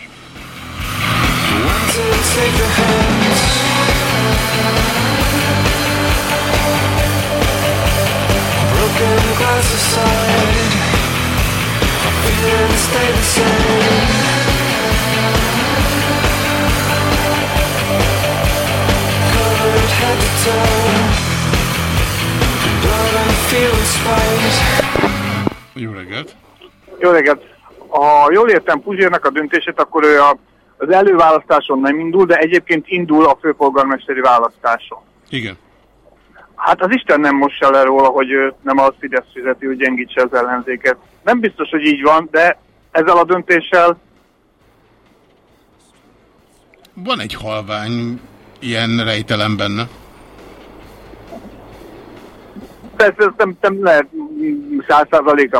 Broken head to toe, blood and feeling spite. Jó reggelt! Ha jól értem Puzsérnek a döntését, akkor ő a, az előválasztáson nem indul, de egyébként indul a főpolgármesteri választáson. Igen. Hát az Isten nem mossa le róla, hogy nem a Fidesz fizeti, hogy gyengítse az ellenzéket. Nem biztos, hogy így van, de ezzel a döntéssel Van egy halvány ilyen rejtelem benne. Persze ezt nem, nem lehet száz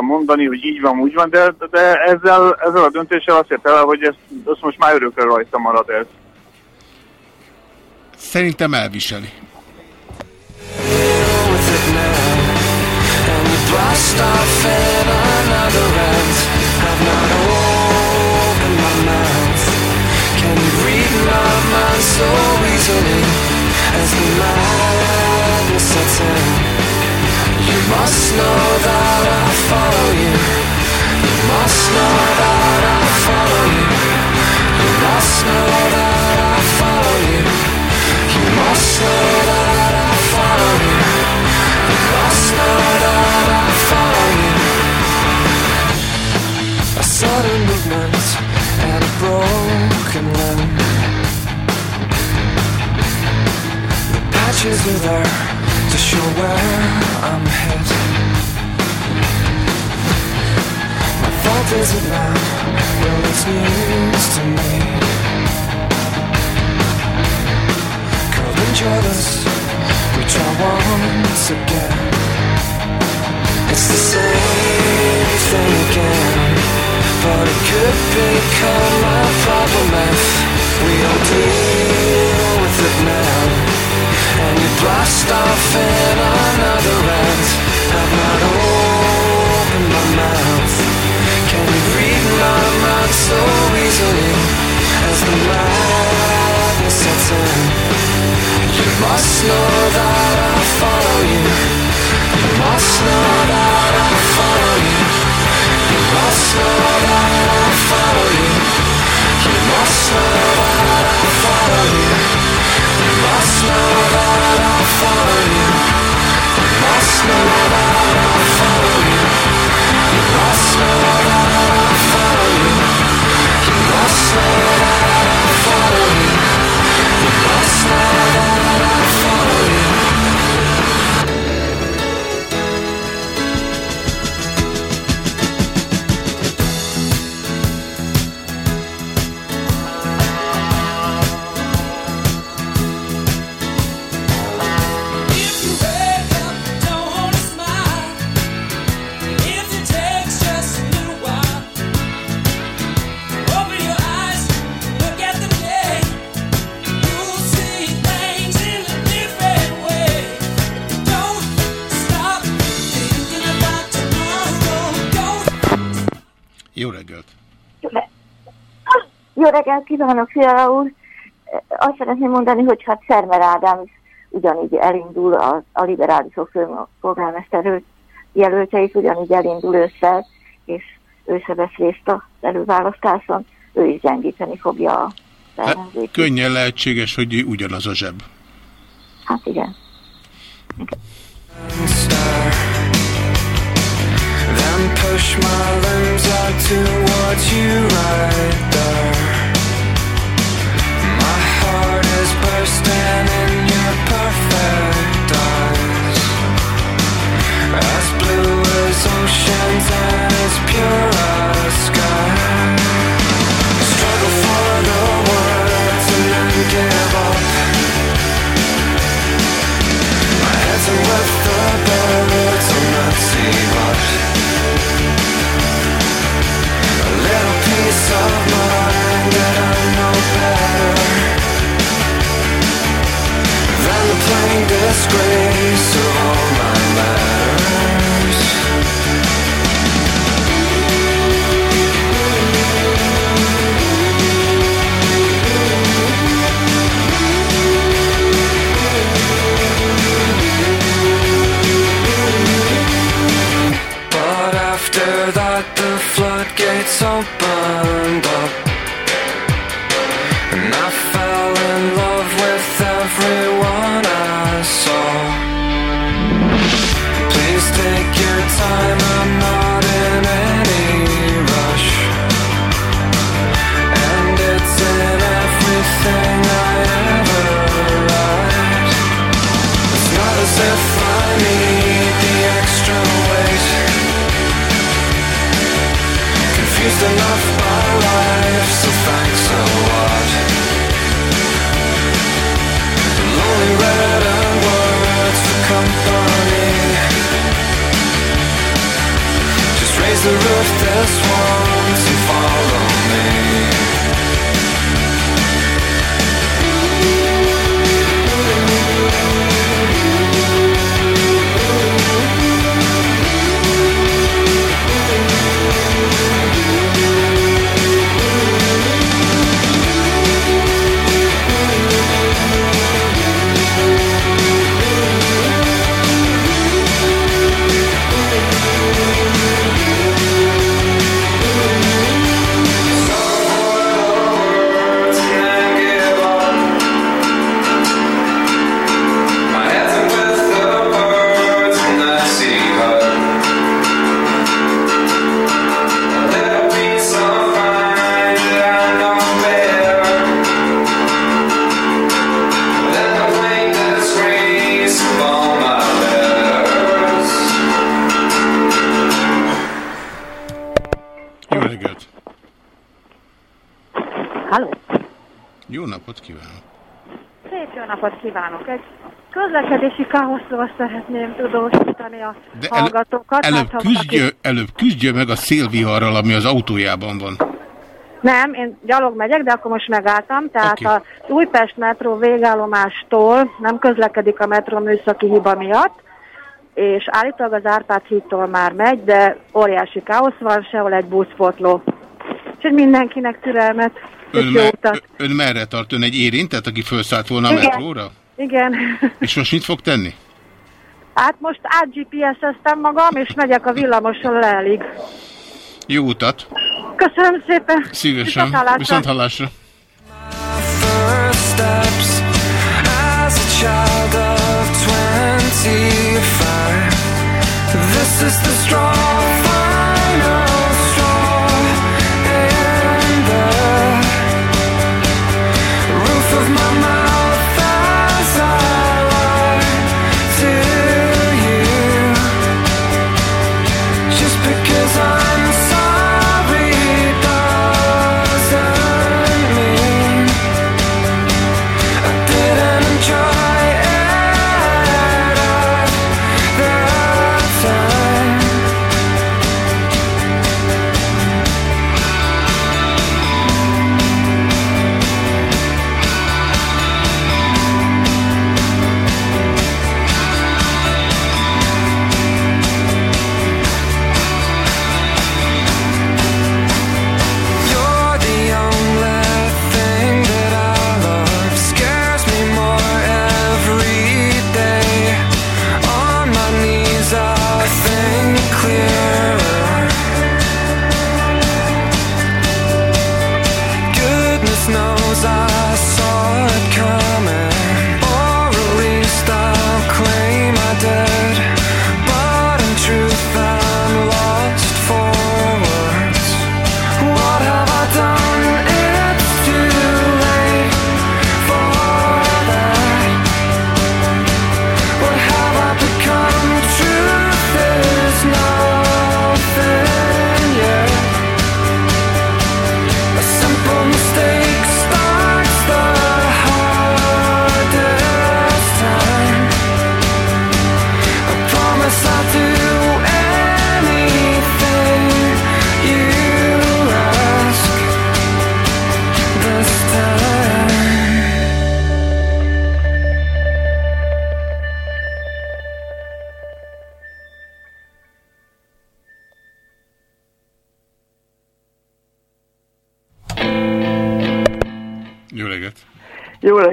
mondani, hogy így van, úgy van, de, de ezzel, ezzel a döntéssel azt ért el, hogy ezt, azt most már örökre rajta marad ez. Szerintem elviseli. Blast off in another end. I've not opened my mouth. Can you read my mind so easily as the madness sets in? You must know that I follow you. You must know that I follow you. You must know that I follow you. You must know that I follow you. You must know that I follow you. A sudden movement and a broken limb. The patches are there to show where I'm hit. My fault is it now? Well, it's to me. We try once again. It's the same thing again, but it could become a problem if we don't deal with it now. And you blast off in another end. I've not opened my mouth. Can you read my mind so easily as the madness sets in? You must know that I follow you. You must know that I follow you. You must know that I follow you. You must know that I follow you. Must know that I'll find. Must know that I'll find. Reggelt kívánok, Fiala úr! Azt szeretném mondani, hogy hát Szermer Ádám is ugyanígy elindul, a, a liberálisok főpolgármester jelöltje is ugyanígy elindul ősszel, és ő se vesz részt az előválasztáson, ő is gyengíteni fogja a Hát, könnyen lehetséges, hogy ugyanaz a zseb. Hát igen. Then push my limbs out towards you right there. Bursting in your perfect eyes. As blue as oceans and as pure as sky. Struggle for the words and then give up. My the birds on that that, the floodgates opened up. just napot kívánok! Egy közlekedési káoszról szeretném tudósítani a De elő, hallgatókat. előbb, hát, küzdjö, előbb küzdjö meg a szélviharral, ami az autójában van. Nem, én gyalog megyek, de akkor most megálltam. Tehát okay. az Újpest metró végállomástól nem közlekedik a metró műszaki hiba miatt, és állítólag az Árpád hídtól már megy, de óriási káosz van, sehol egy buszpotló. Úgyhogy mindenkinek türelmet, Ön, és jó me, utat. ön merre tart? Ön egy érintett, aki felszállt volna a Igen. metróra? Igen. És most mit fog tenni? Hát most át GPS-eztem magam, és megyek a villamoson leelig. Jó utat! Köszönöm szépen! Szívesen! Viszont hallásra! first steps as a child of 25. This is the straw,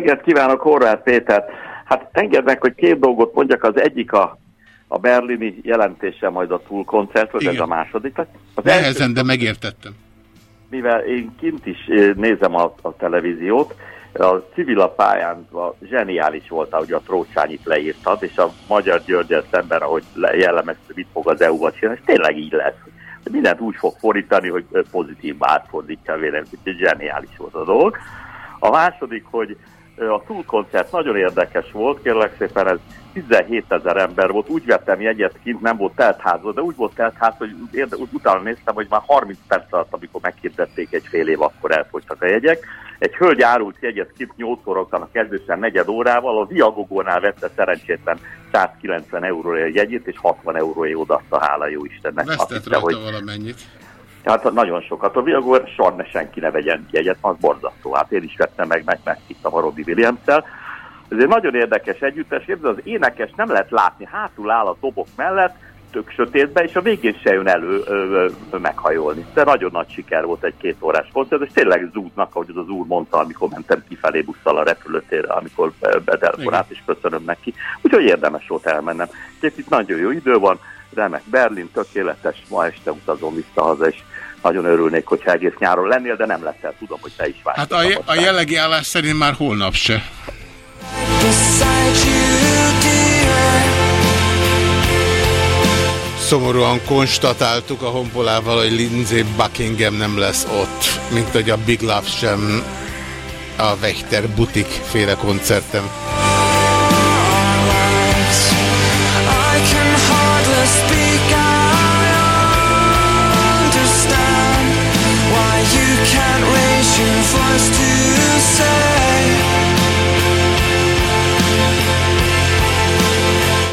reggelt kívánok, Horváth Péter. Hát engedd meg, hogy két dolgot mondjak. Az egyik a, a berlini jelentése majd a túlkoncertről, ez a második. lesz. Az Nehezen, de megértettem. mivel én kint is eh, nézem a, a televíziót, a civil pályán a zseniális volt, ahogy a Trócsányit leírtad, és a Magyar Györgyel szemben, ahogy le- jellemezte, mit fog az EU-val csinálni, és tényleg így lesz. Mindent úgy fog fordítani, hogy eh, pozitív átfordítja a véleményt, úgyhogy zseniális volt a dolog. A második, hogy a túlkoncert nagyon érdekes volt, kérlek szépen ez 17 ezer ember volt, úgy vettem jegyet kint, nem volt teltházban, de úgy volt teltház, hogy érde, úgy utána néztem, hogy már 30 perc alatt, amikor meghirdették egy fél év, akkor elfogytak a jegyek. Egy hölgy árult jegyet kint 8 óra után a kezdősen negyed órával, a Viagogónál vette szerencsétlen 190 euróra egy jegyét, és 60 euróért odaadta, hála jó Istennek. Vesztett hitte, hogy valamennyit. Hát nagyon sokat. A Viagor soha ne senki ne vegyen jegyet, az borzasztó. Hát én is vettem meg, meg meghittem a Robbie williams Ez egy nagyon érdekes együttes, képzeld, az énekes nem lehet látni, hátul áll a dobok mellett, tök sötétbe, és a végén se jön elő ö, ö, meghajolni. De nagyon nagy siker volt egy két órás koncert, és tényleg zúdnak, ahogy az úr mondta, amikor mentem kifelé busszal a repülőtérre, amikor betelefonált, és köszönöm neki. Úgyhogy érdemes volt elmennem. Úgyhogy itt nagyon jó idő van, remek Berlin, tökéletes, ma este utazom vissza haza, és nagyon örülnék, hogyha egész nyáron lennél, de nem leszel, tudom, hogy te is vársz. Hát a, a jellegi állás szerint már holnap se. Szomorúan konstatáltuk a honpolával, hogy Lindsay Buckingham nem lesz ott, mint hogy a Big Love sem a Wächter butik féle koncertem.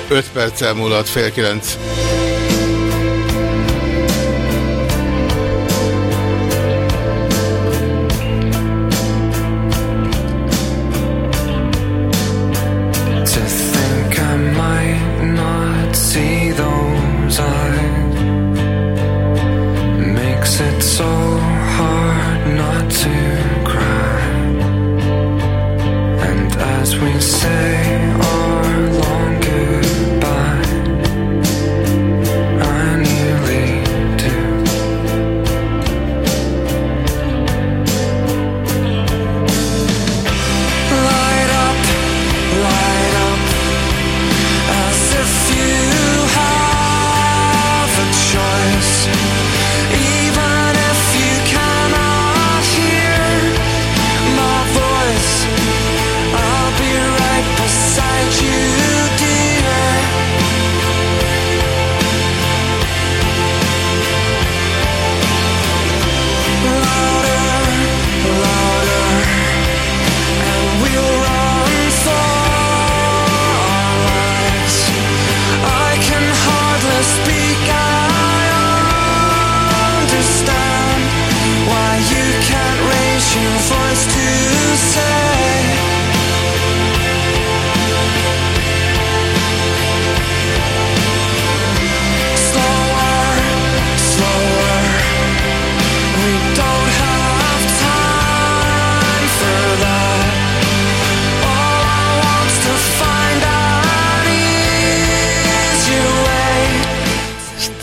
5 perccel múlott fél 9.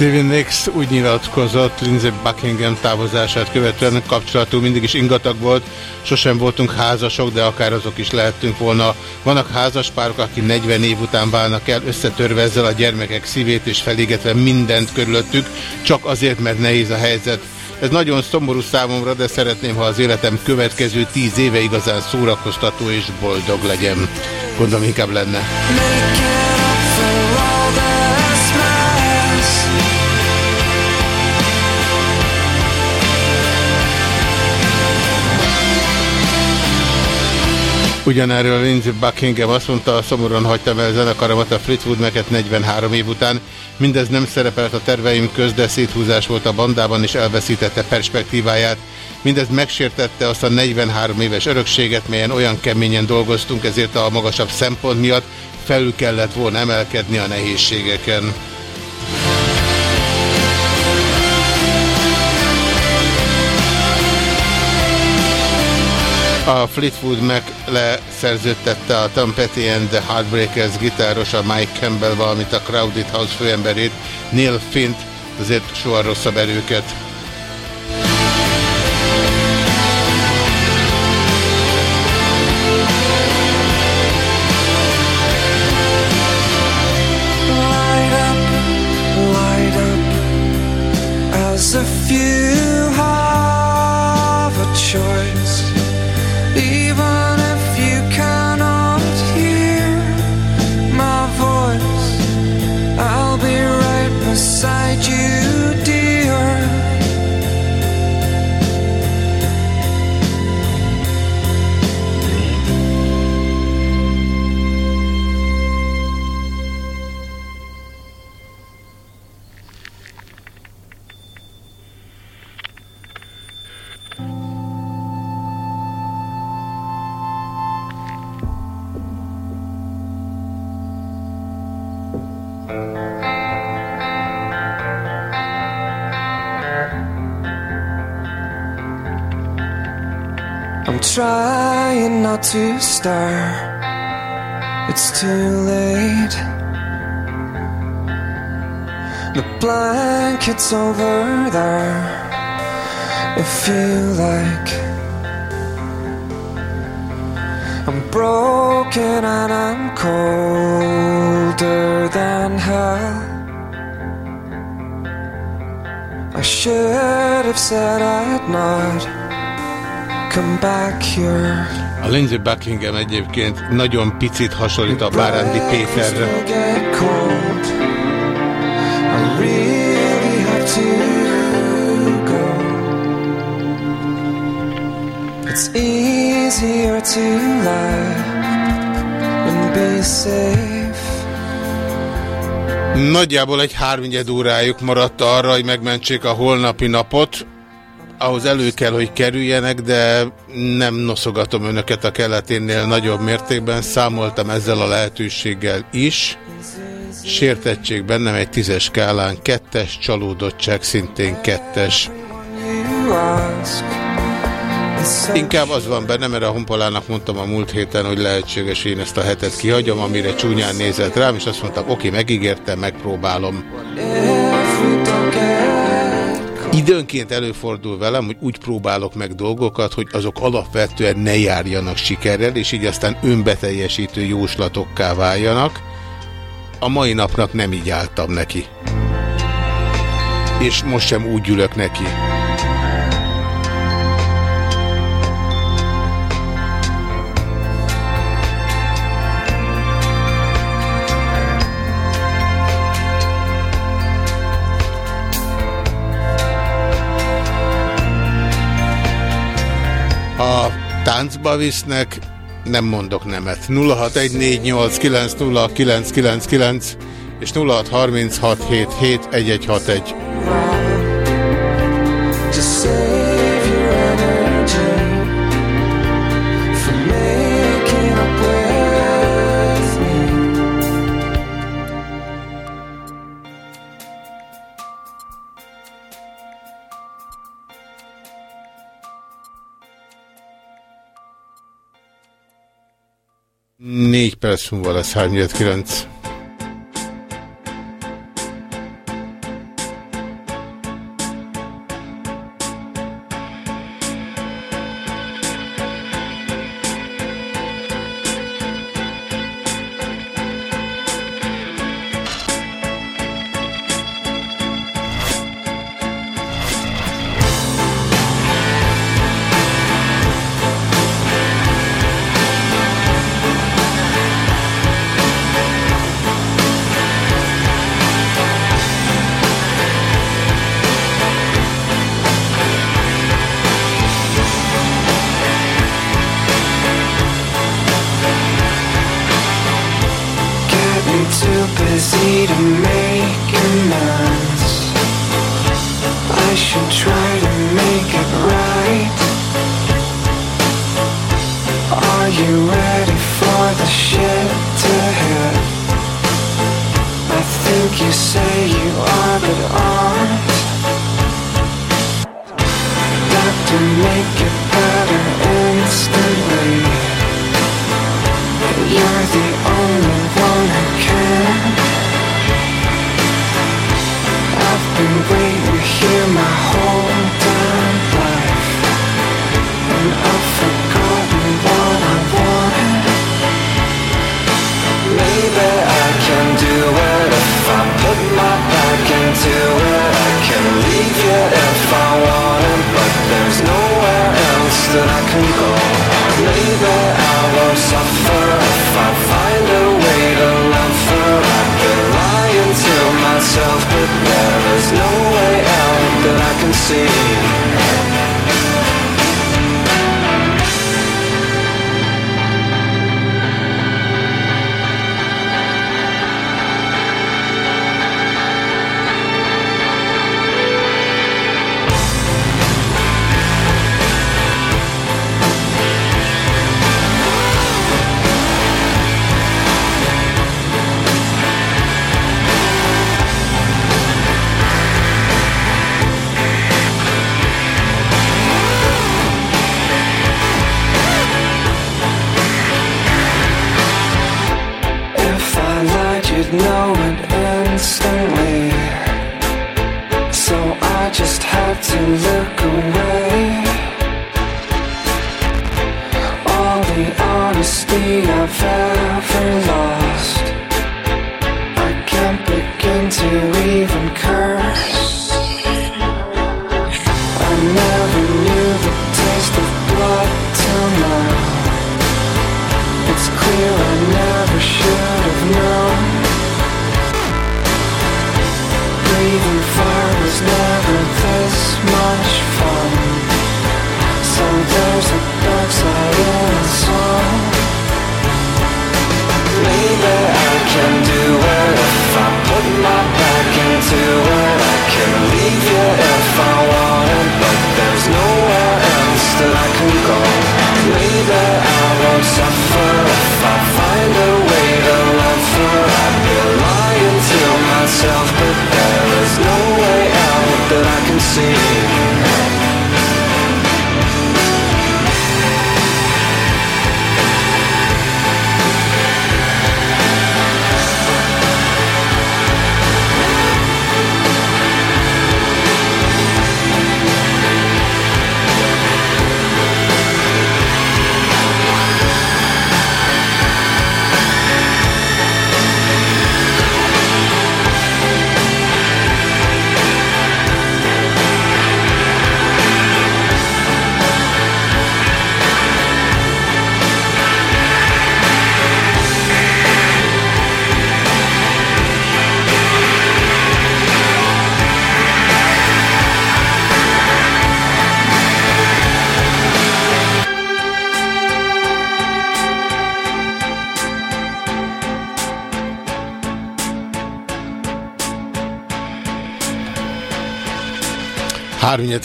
Steven Nicks úgy nyilatkozott Lindsay Buckingham távozását követően kapcsolatunk mindig is ingatag volt, sosem voltunk házasok, de akár azok is lehettünk volna. Vannak házaspárok, akik 40 év után válnak el, összetörve ezzel a gyermekek szívét és felégetve mindent körülöttük, csak azért, mert nehéz a helyzet. Ez nagyon szomorú számomra, de szeretném, ha az életem következő tíz éve igazán szórakoztató és boldog legyen. Gondolom inkább lenne. For Ugyanerről Lindsay Buckingham azt mondta, szomorúan hagytam el zenekaromat a Fleetwood Mac-et 43 év után. Mindez nem szerepelt a terveim köz, de széthúzás volt a bandában, és elveszítette perspektíváját. Mindez megsértette azt a 43 éves örökséget, melyen olyan keményen dolgoztunk, ezért a magasabb szempont miatt felül kellett volna emelkedni a nehézségeken. A Fleetwood Mac leszerződtette a Petty and the Heartbreakers gitáros, a Mike Campbell, valamint a Crowded House főemberét, Neil Fint, azért soha rosszabb erőket. Trying not to stare. It's too late. The blanket's over there. If you like, I'm broken and I'm colder than hell. I should have said I'd not. A Lindsay Buckingham egyébként nagyon picit hasonlít a Bárándi Péterre. It's easier to lie and be safe. Nagyjából egy háromnegyed órájuk maradt arra, hogy megmentsék a holnapi napot. Ahhoz elő kell, hogy kerüljenek, de nem noszogatom önöket a keleténél nagyobb mértékben. Számoltam ezzel a lehetőséggel is. Sértettség bennem egy tízes skálán kettes, csalódottság szintén kettes. Inkább az van benne, mert a honpolának mondtam a múlt héten, hogy lehetséges én ezt a hetet kihagyom, amire csúnyán nézett rám, és azt mondtam, oké, megígértem, megpróbálom. Időnként előfordul velem, hogy úgy próbálok meg dolgokat, hogy azok alapvetően ne járjanak sikerrel, és így aztán önbeteljesítő jóslatokká váljanak. A mai napnak nem így álltam neki. És most sem úgy ülök neki. Táncba visznek, nem mondok nemet. 0614890999 és 0636771161. Négy perc múlva lesz 3-9.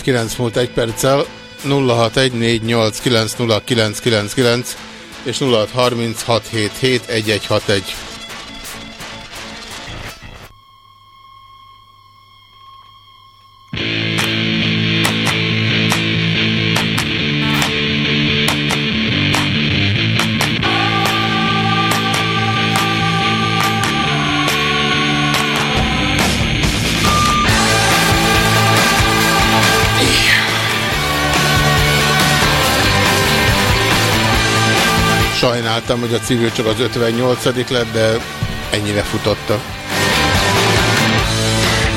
9 múlt egy perccel 0614890999 és 0636771161. Sajnáltam, hogy a civil csak az 58 lett, de ennyire futotta.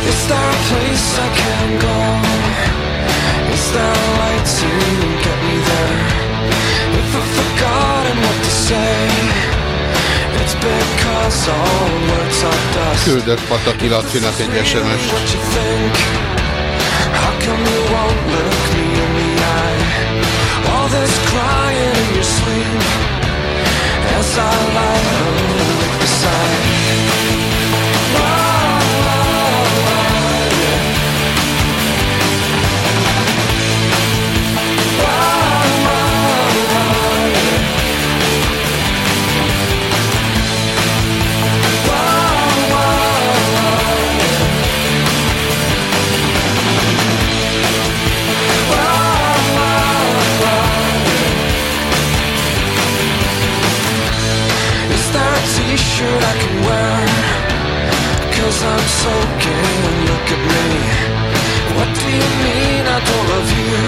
Is there a place I can go? Is there a light to get me there? If I've forgotten what to say, it's because all words are dust. Küldök Pataki Lacinak egy What SMS-t. you think? How come you won't look me in the eye? All this crying in your sleep as I lie beside. Cause I'm soaking, look at me What do you mean I don't love you?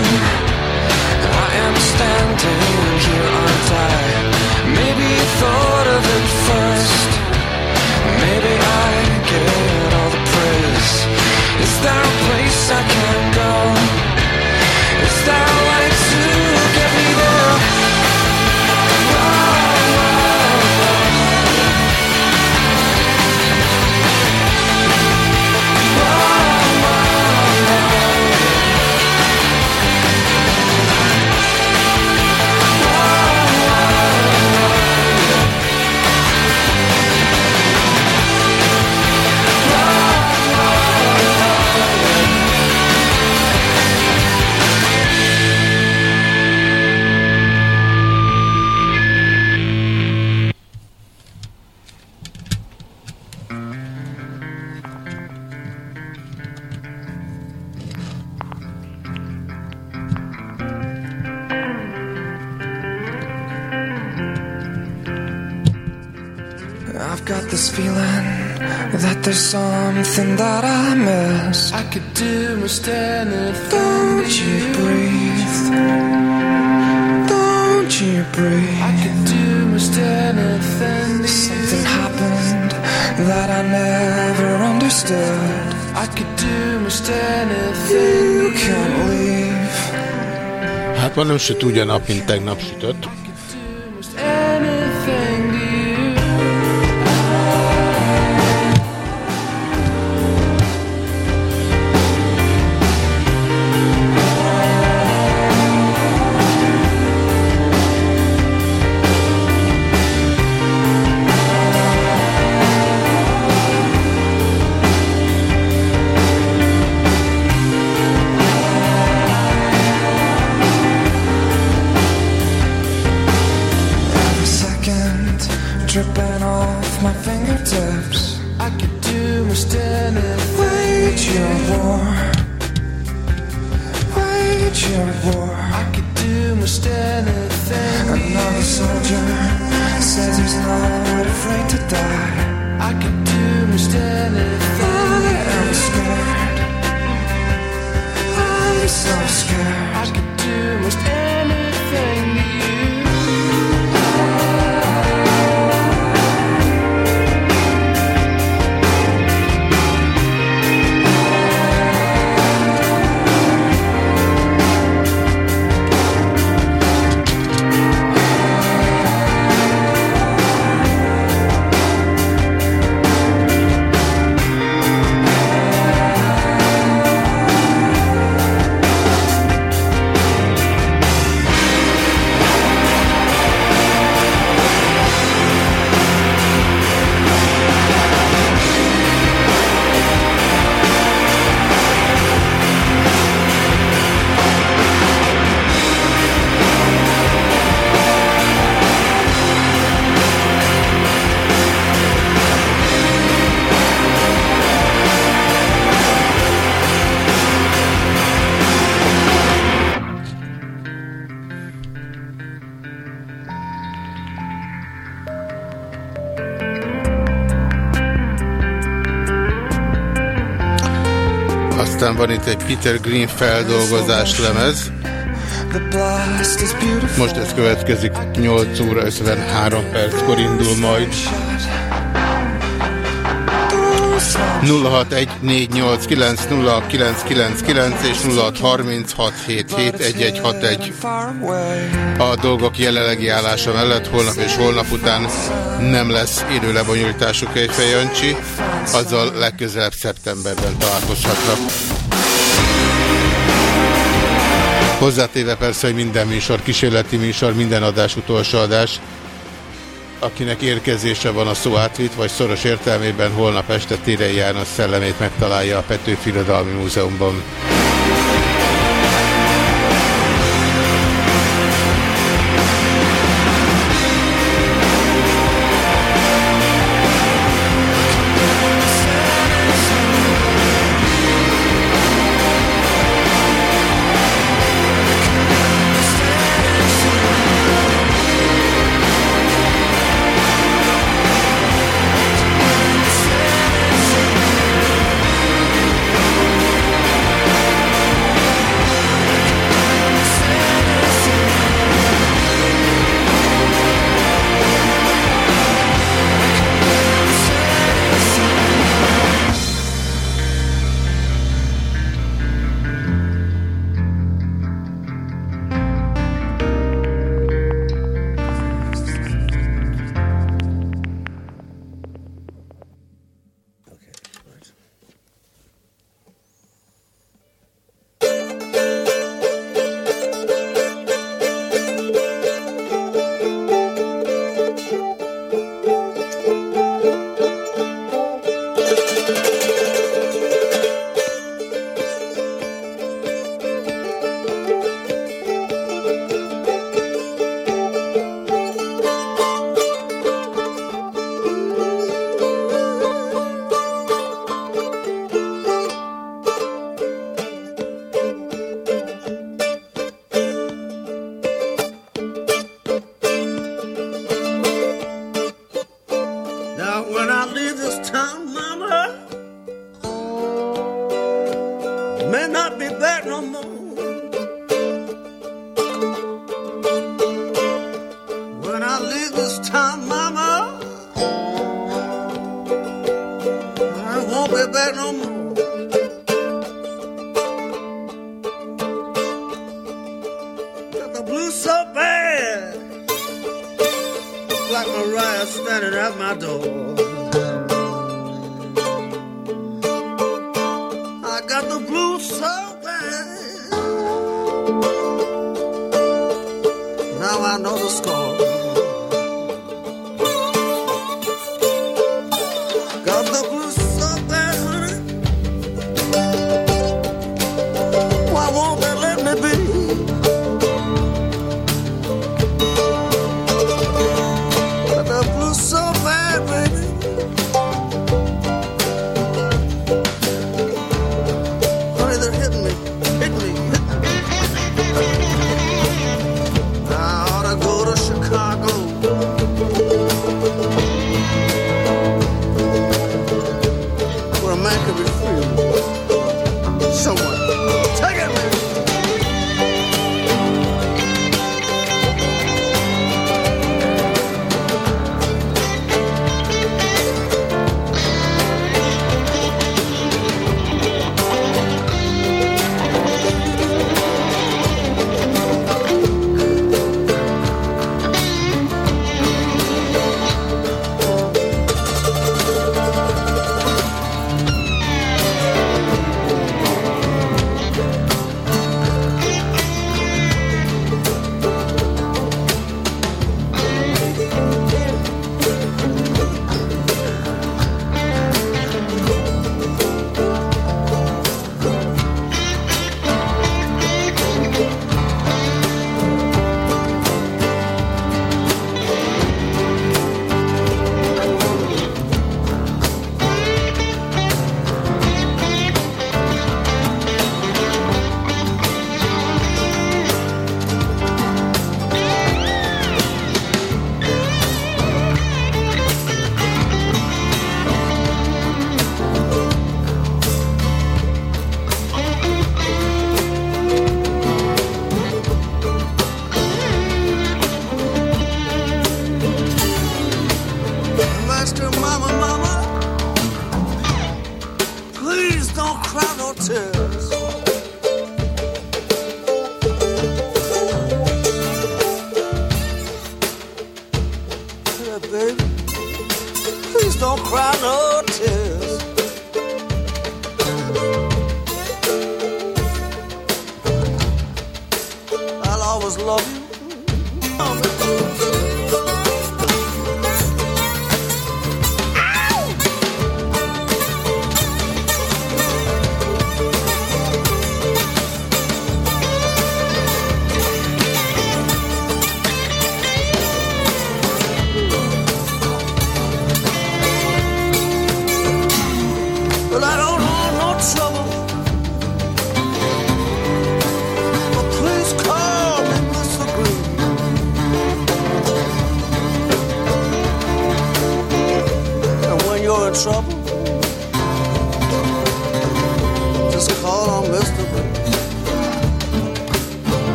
I am standing here, aren't I? Maybe you thought of it first Maybe I get all the praise Is there a place I could do most anything. Don't you breathe? Don't you breathe? I could do most anything. Something happened that I never understood. I could do most anything. You can't leave. Hát ma nem süt úgy a nap, mint tegnap sütött. Aztán van itt egy Peter Green feldolgozás lemez. Most ez következik, 8 óra 53 perckor indul majd. 0614890999 és 0636771161. A dolgok jelenlegi állása mellett holnap és holnap után nem lesz élő lebonyolításuk egy fejancsi, azzal legközelebb szeptemberben találkozhatnak. Hozzátéve persze, hogy minden műsor, kísérleti műsor, minden adás utolsó adás. Akinek érkezése van a szó átvitt, vagy szoros értelmében holnap este Térei János szellemét megtalálja a Petőfi Irodalmi Múzeumban.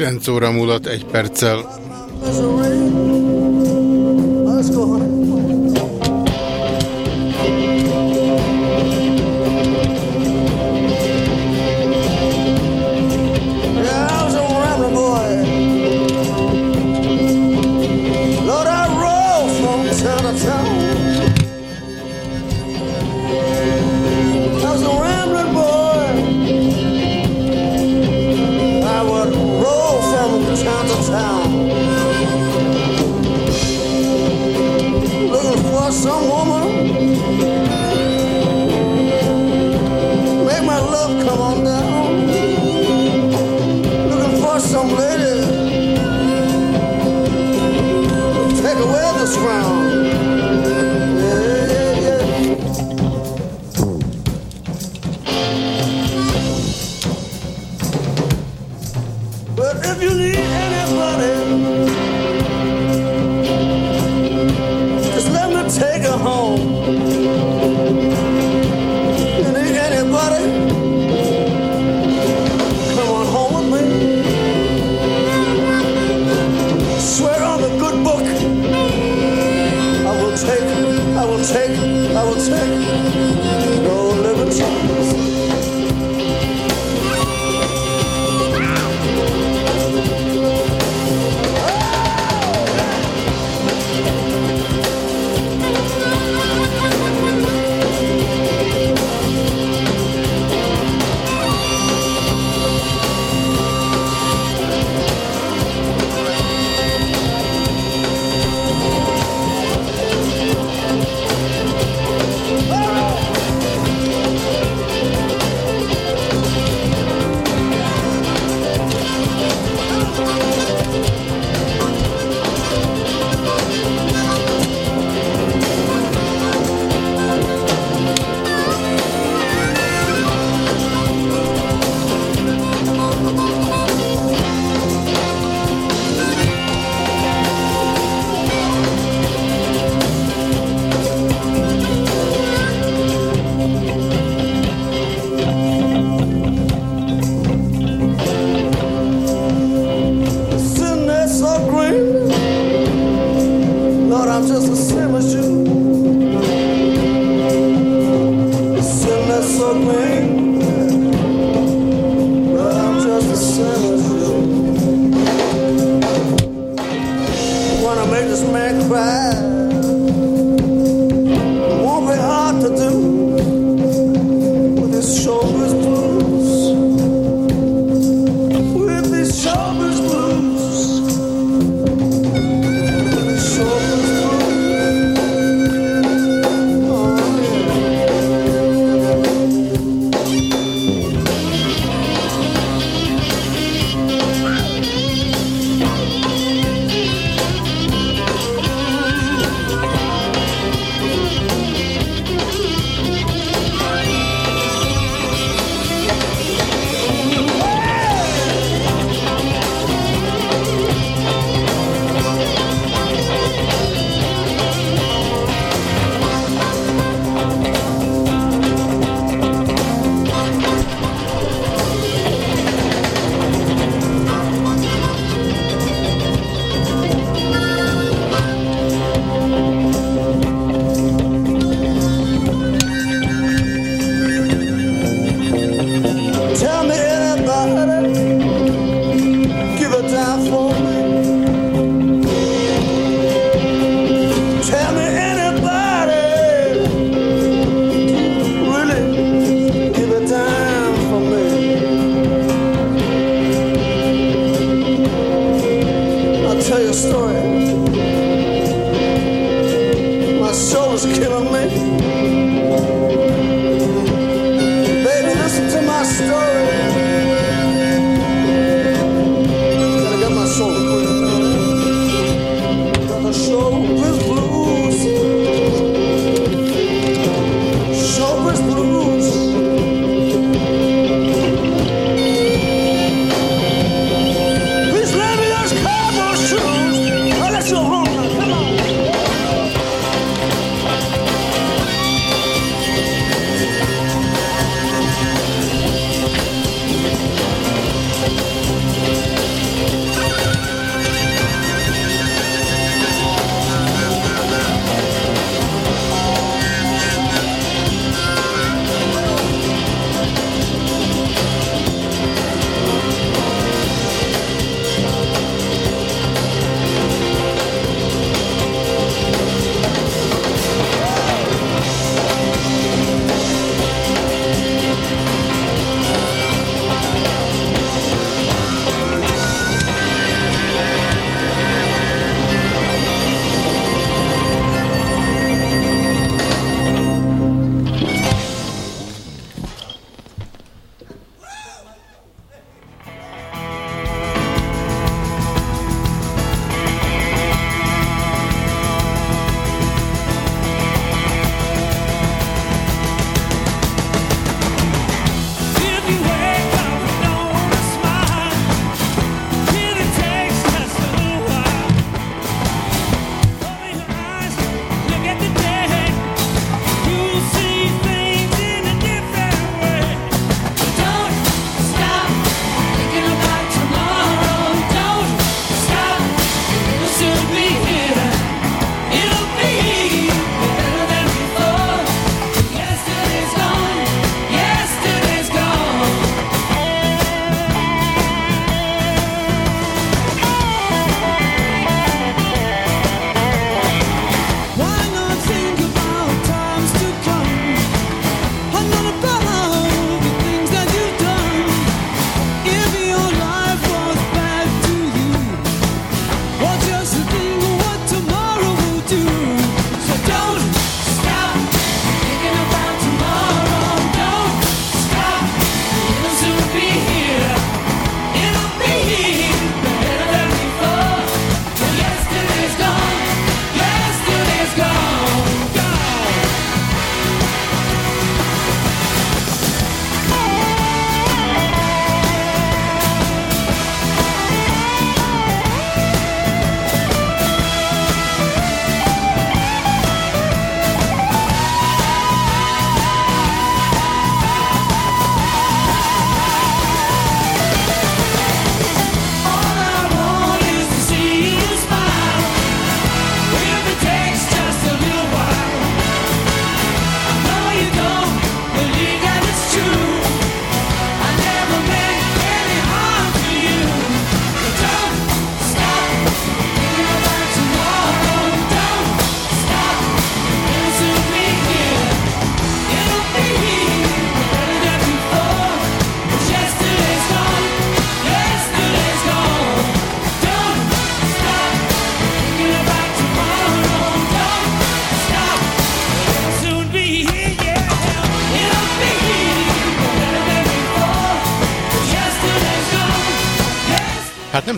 9 óra múlott egy perccel.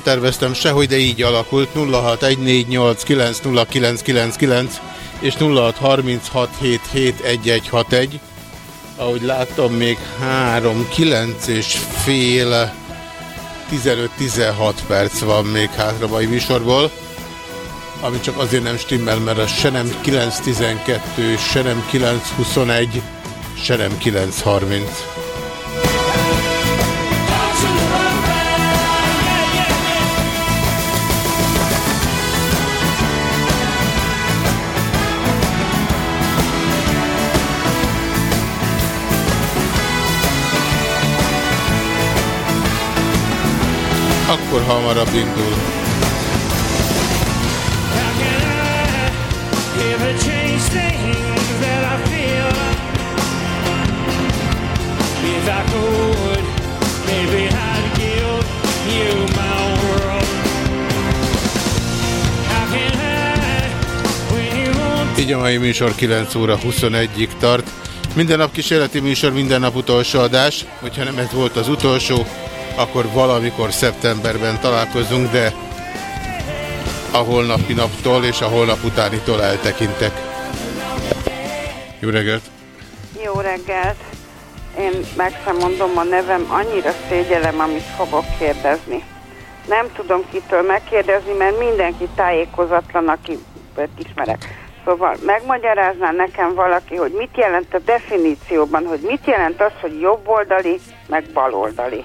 nem terveztem sehogy, de így alakult. 0614890999 és 0636771161. Ahogy láttam, még 3, 9 és fél 15-16 perc van még hátra mai műsorból ami csak azért nem stimmel, mert az se nem 9.12, se nem 9.21, se nem 9.30. akkor hamarabb indul. Így a mai műsor 9 óra 21-ig tart. Minden nap kísérleti műsor, minden nap utolsó adás, hogyha nem ez volt az utolsó, akkor valamikor szeptemberben találkozunk, de a holnapi naptól és a holnap utánitól eltekintek. Jó reggelt! Jó reggelt! Én meg sem mondom a nevem, annyira szégyelem, amit fogok kérdezni. Nem tudom kitől megkérdezni, mert mindenki tájékozatlan, aki ismerek. Szóval megmagyarázná nekem valaki, hogy mit jelent a definícióban, hogy mit jelent az, hogy jobboldali, meg baloldali.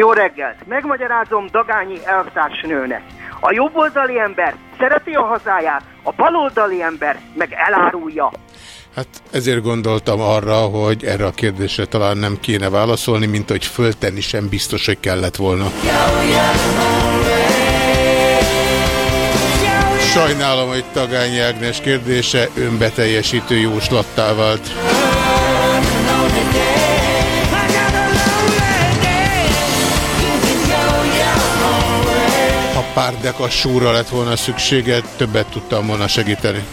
Jó reggelt! Megmagyarázom Dagányi elvtársnőnek. A jobboldali ember szereti a hazáját, a baloldali ember meg elárulja. Hát ezért gondoltam arra, hogy erre a kérdésre talán nem kéne válaszolni, mint hogy föltenni sem biztos, hogy kellett volna. Sajnálom, hogy Tagányi Ágnes kérdése önbeteljesítő jóslattá vált. Pár dekas súra lett volna szüksége, többet tudtam volna segíteni.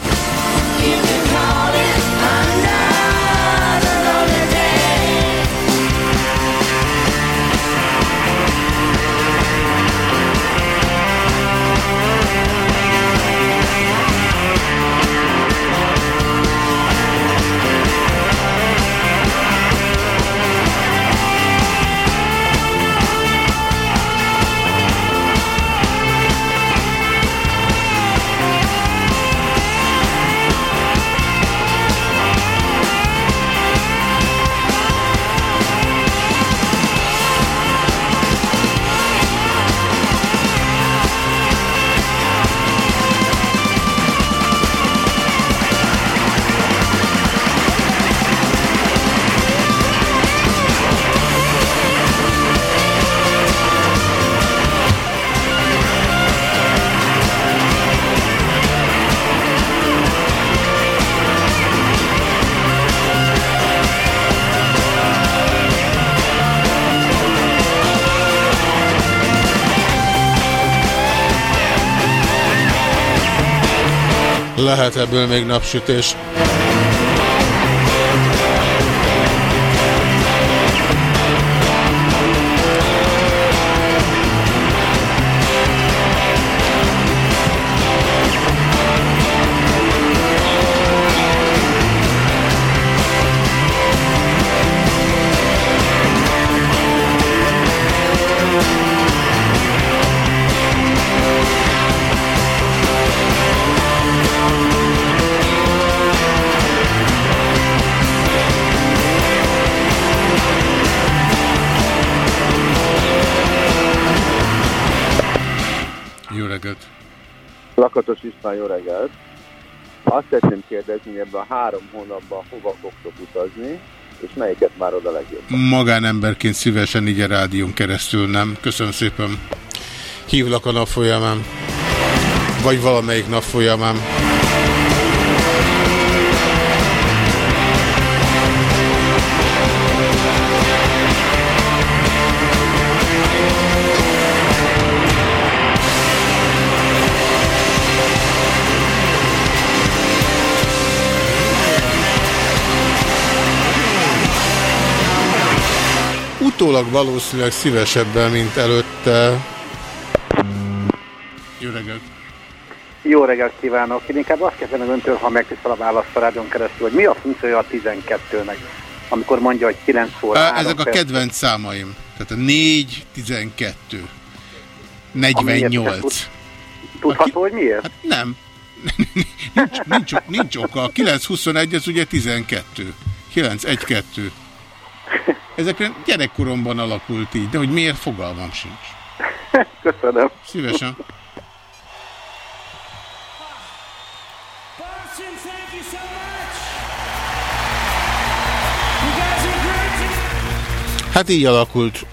Lehet ebből még napsütés. Lakatos István, jó reggelt! Azt szeretném kérdezni, ebben a három hónapban hova fogtok utazni, és melyiket már oda legjobb? Magánemberként szívesen így a rádión keresztül nem. Köszönöm szépen. Hívlak a nap folyamán. Vagy valamelyik nap folyamán. Utólag valószínűleg szívesebben, mint előtte. Jó reggelt! Jó reggelt kívánok! Én inkább azt kezdem öntől, ha megtisztel a választ a rádión keresztül, hogy mi a funkciója a 12-nek. amikor mondja, hogy 9 óra. Ezek a kedvenc számaim. Tehát a 4, 12, 48. Tudható, hogy miért? Hát nem. (laughs) nincs, nincs, nincs oka. A 921 az ugye 12. 912. Ezekre gyerekkoromban alakult így, de hogy miért fogalmam sincs. (laughs) Köszönöm. Szívesen. Hát így alakult.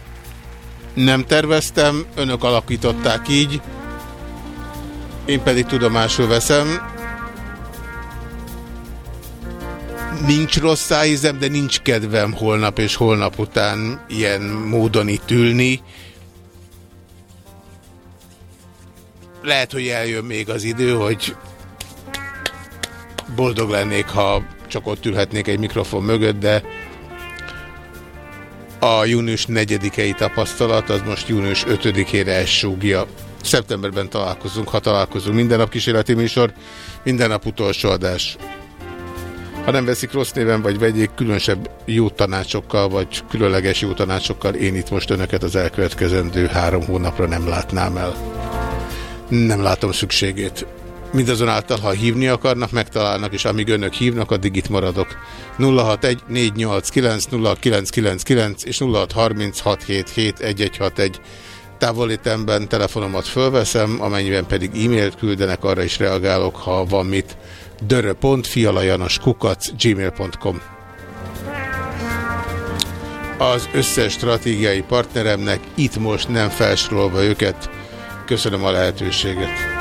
Nem terveztem, önök alakították így, én pedig tudomásul veszem. Nincs rossz szájízem, de nincs kedvem holnap és holnap után ilyen módon itt ülni. Lehet, hogy eljön még az idő, hogy boldog lennék, ha csak ott ülhetnék egy mikrofon mögött, de a június 4-i tapasztalat az most június 5-ére esúgja. Szeptemberben találkozunk, ha találkozunk. Minden nap kísérleti műsor, minden nap utolsó adás. Ha nem veszik rossz néven, vagy vegyék különösebb jó tanácsokkal, vagy különleges jó tanácsokkal, én itt most önöket az elkövetkezendő három hónapra nem látnám el. Nem látom szükségét. Mindazonáltal, ha hívni akarnak, megtalálnak, és amíg önök hívnak, addig itt maradok. 061 489 0999 és 0636771161 távolétemben telefonomat fölveszem, amennyiben pedig e-mailt küldenek, arra is reagálok, ha van mit. dörö.fialajanoskukac gmail.com Az összes stratégiai partneremnek itt most nem felsorolva őket. Köszönöm a lehetőséget.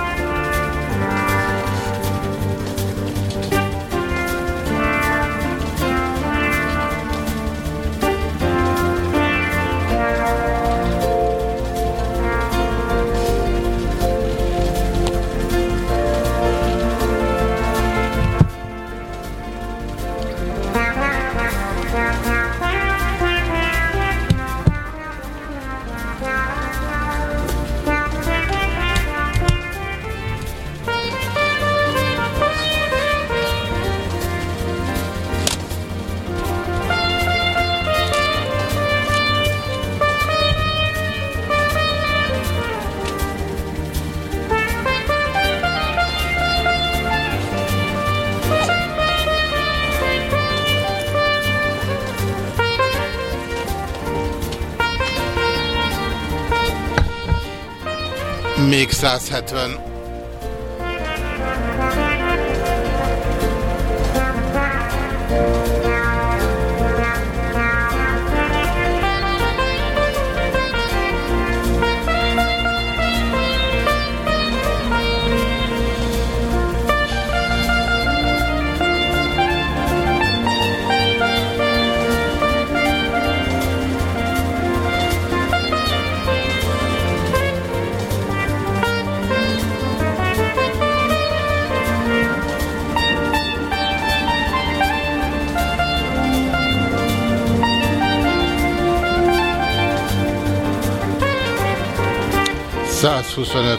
170. Susana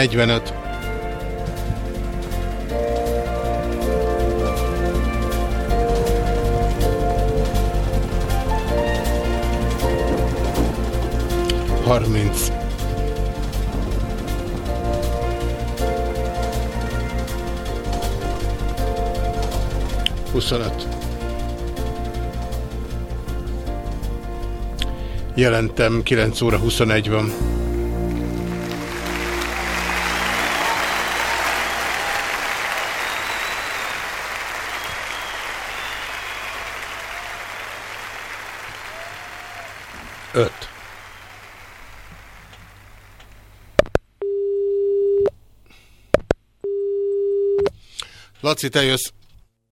45. Harminc. Huszonöt. Jelentem, 9 óra 21 van. Laci, te jössz.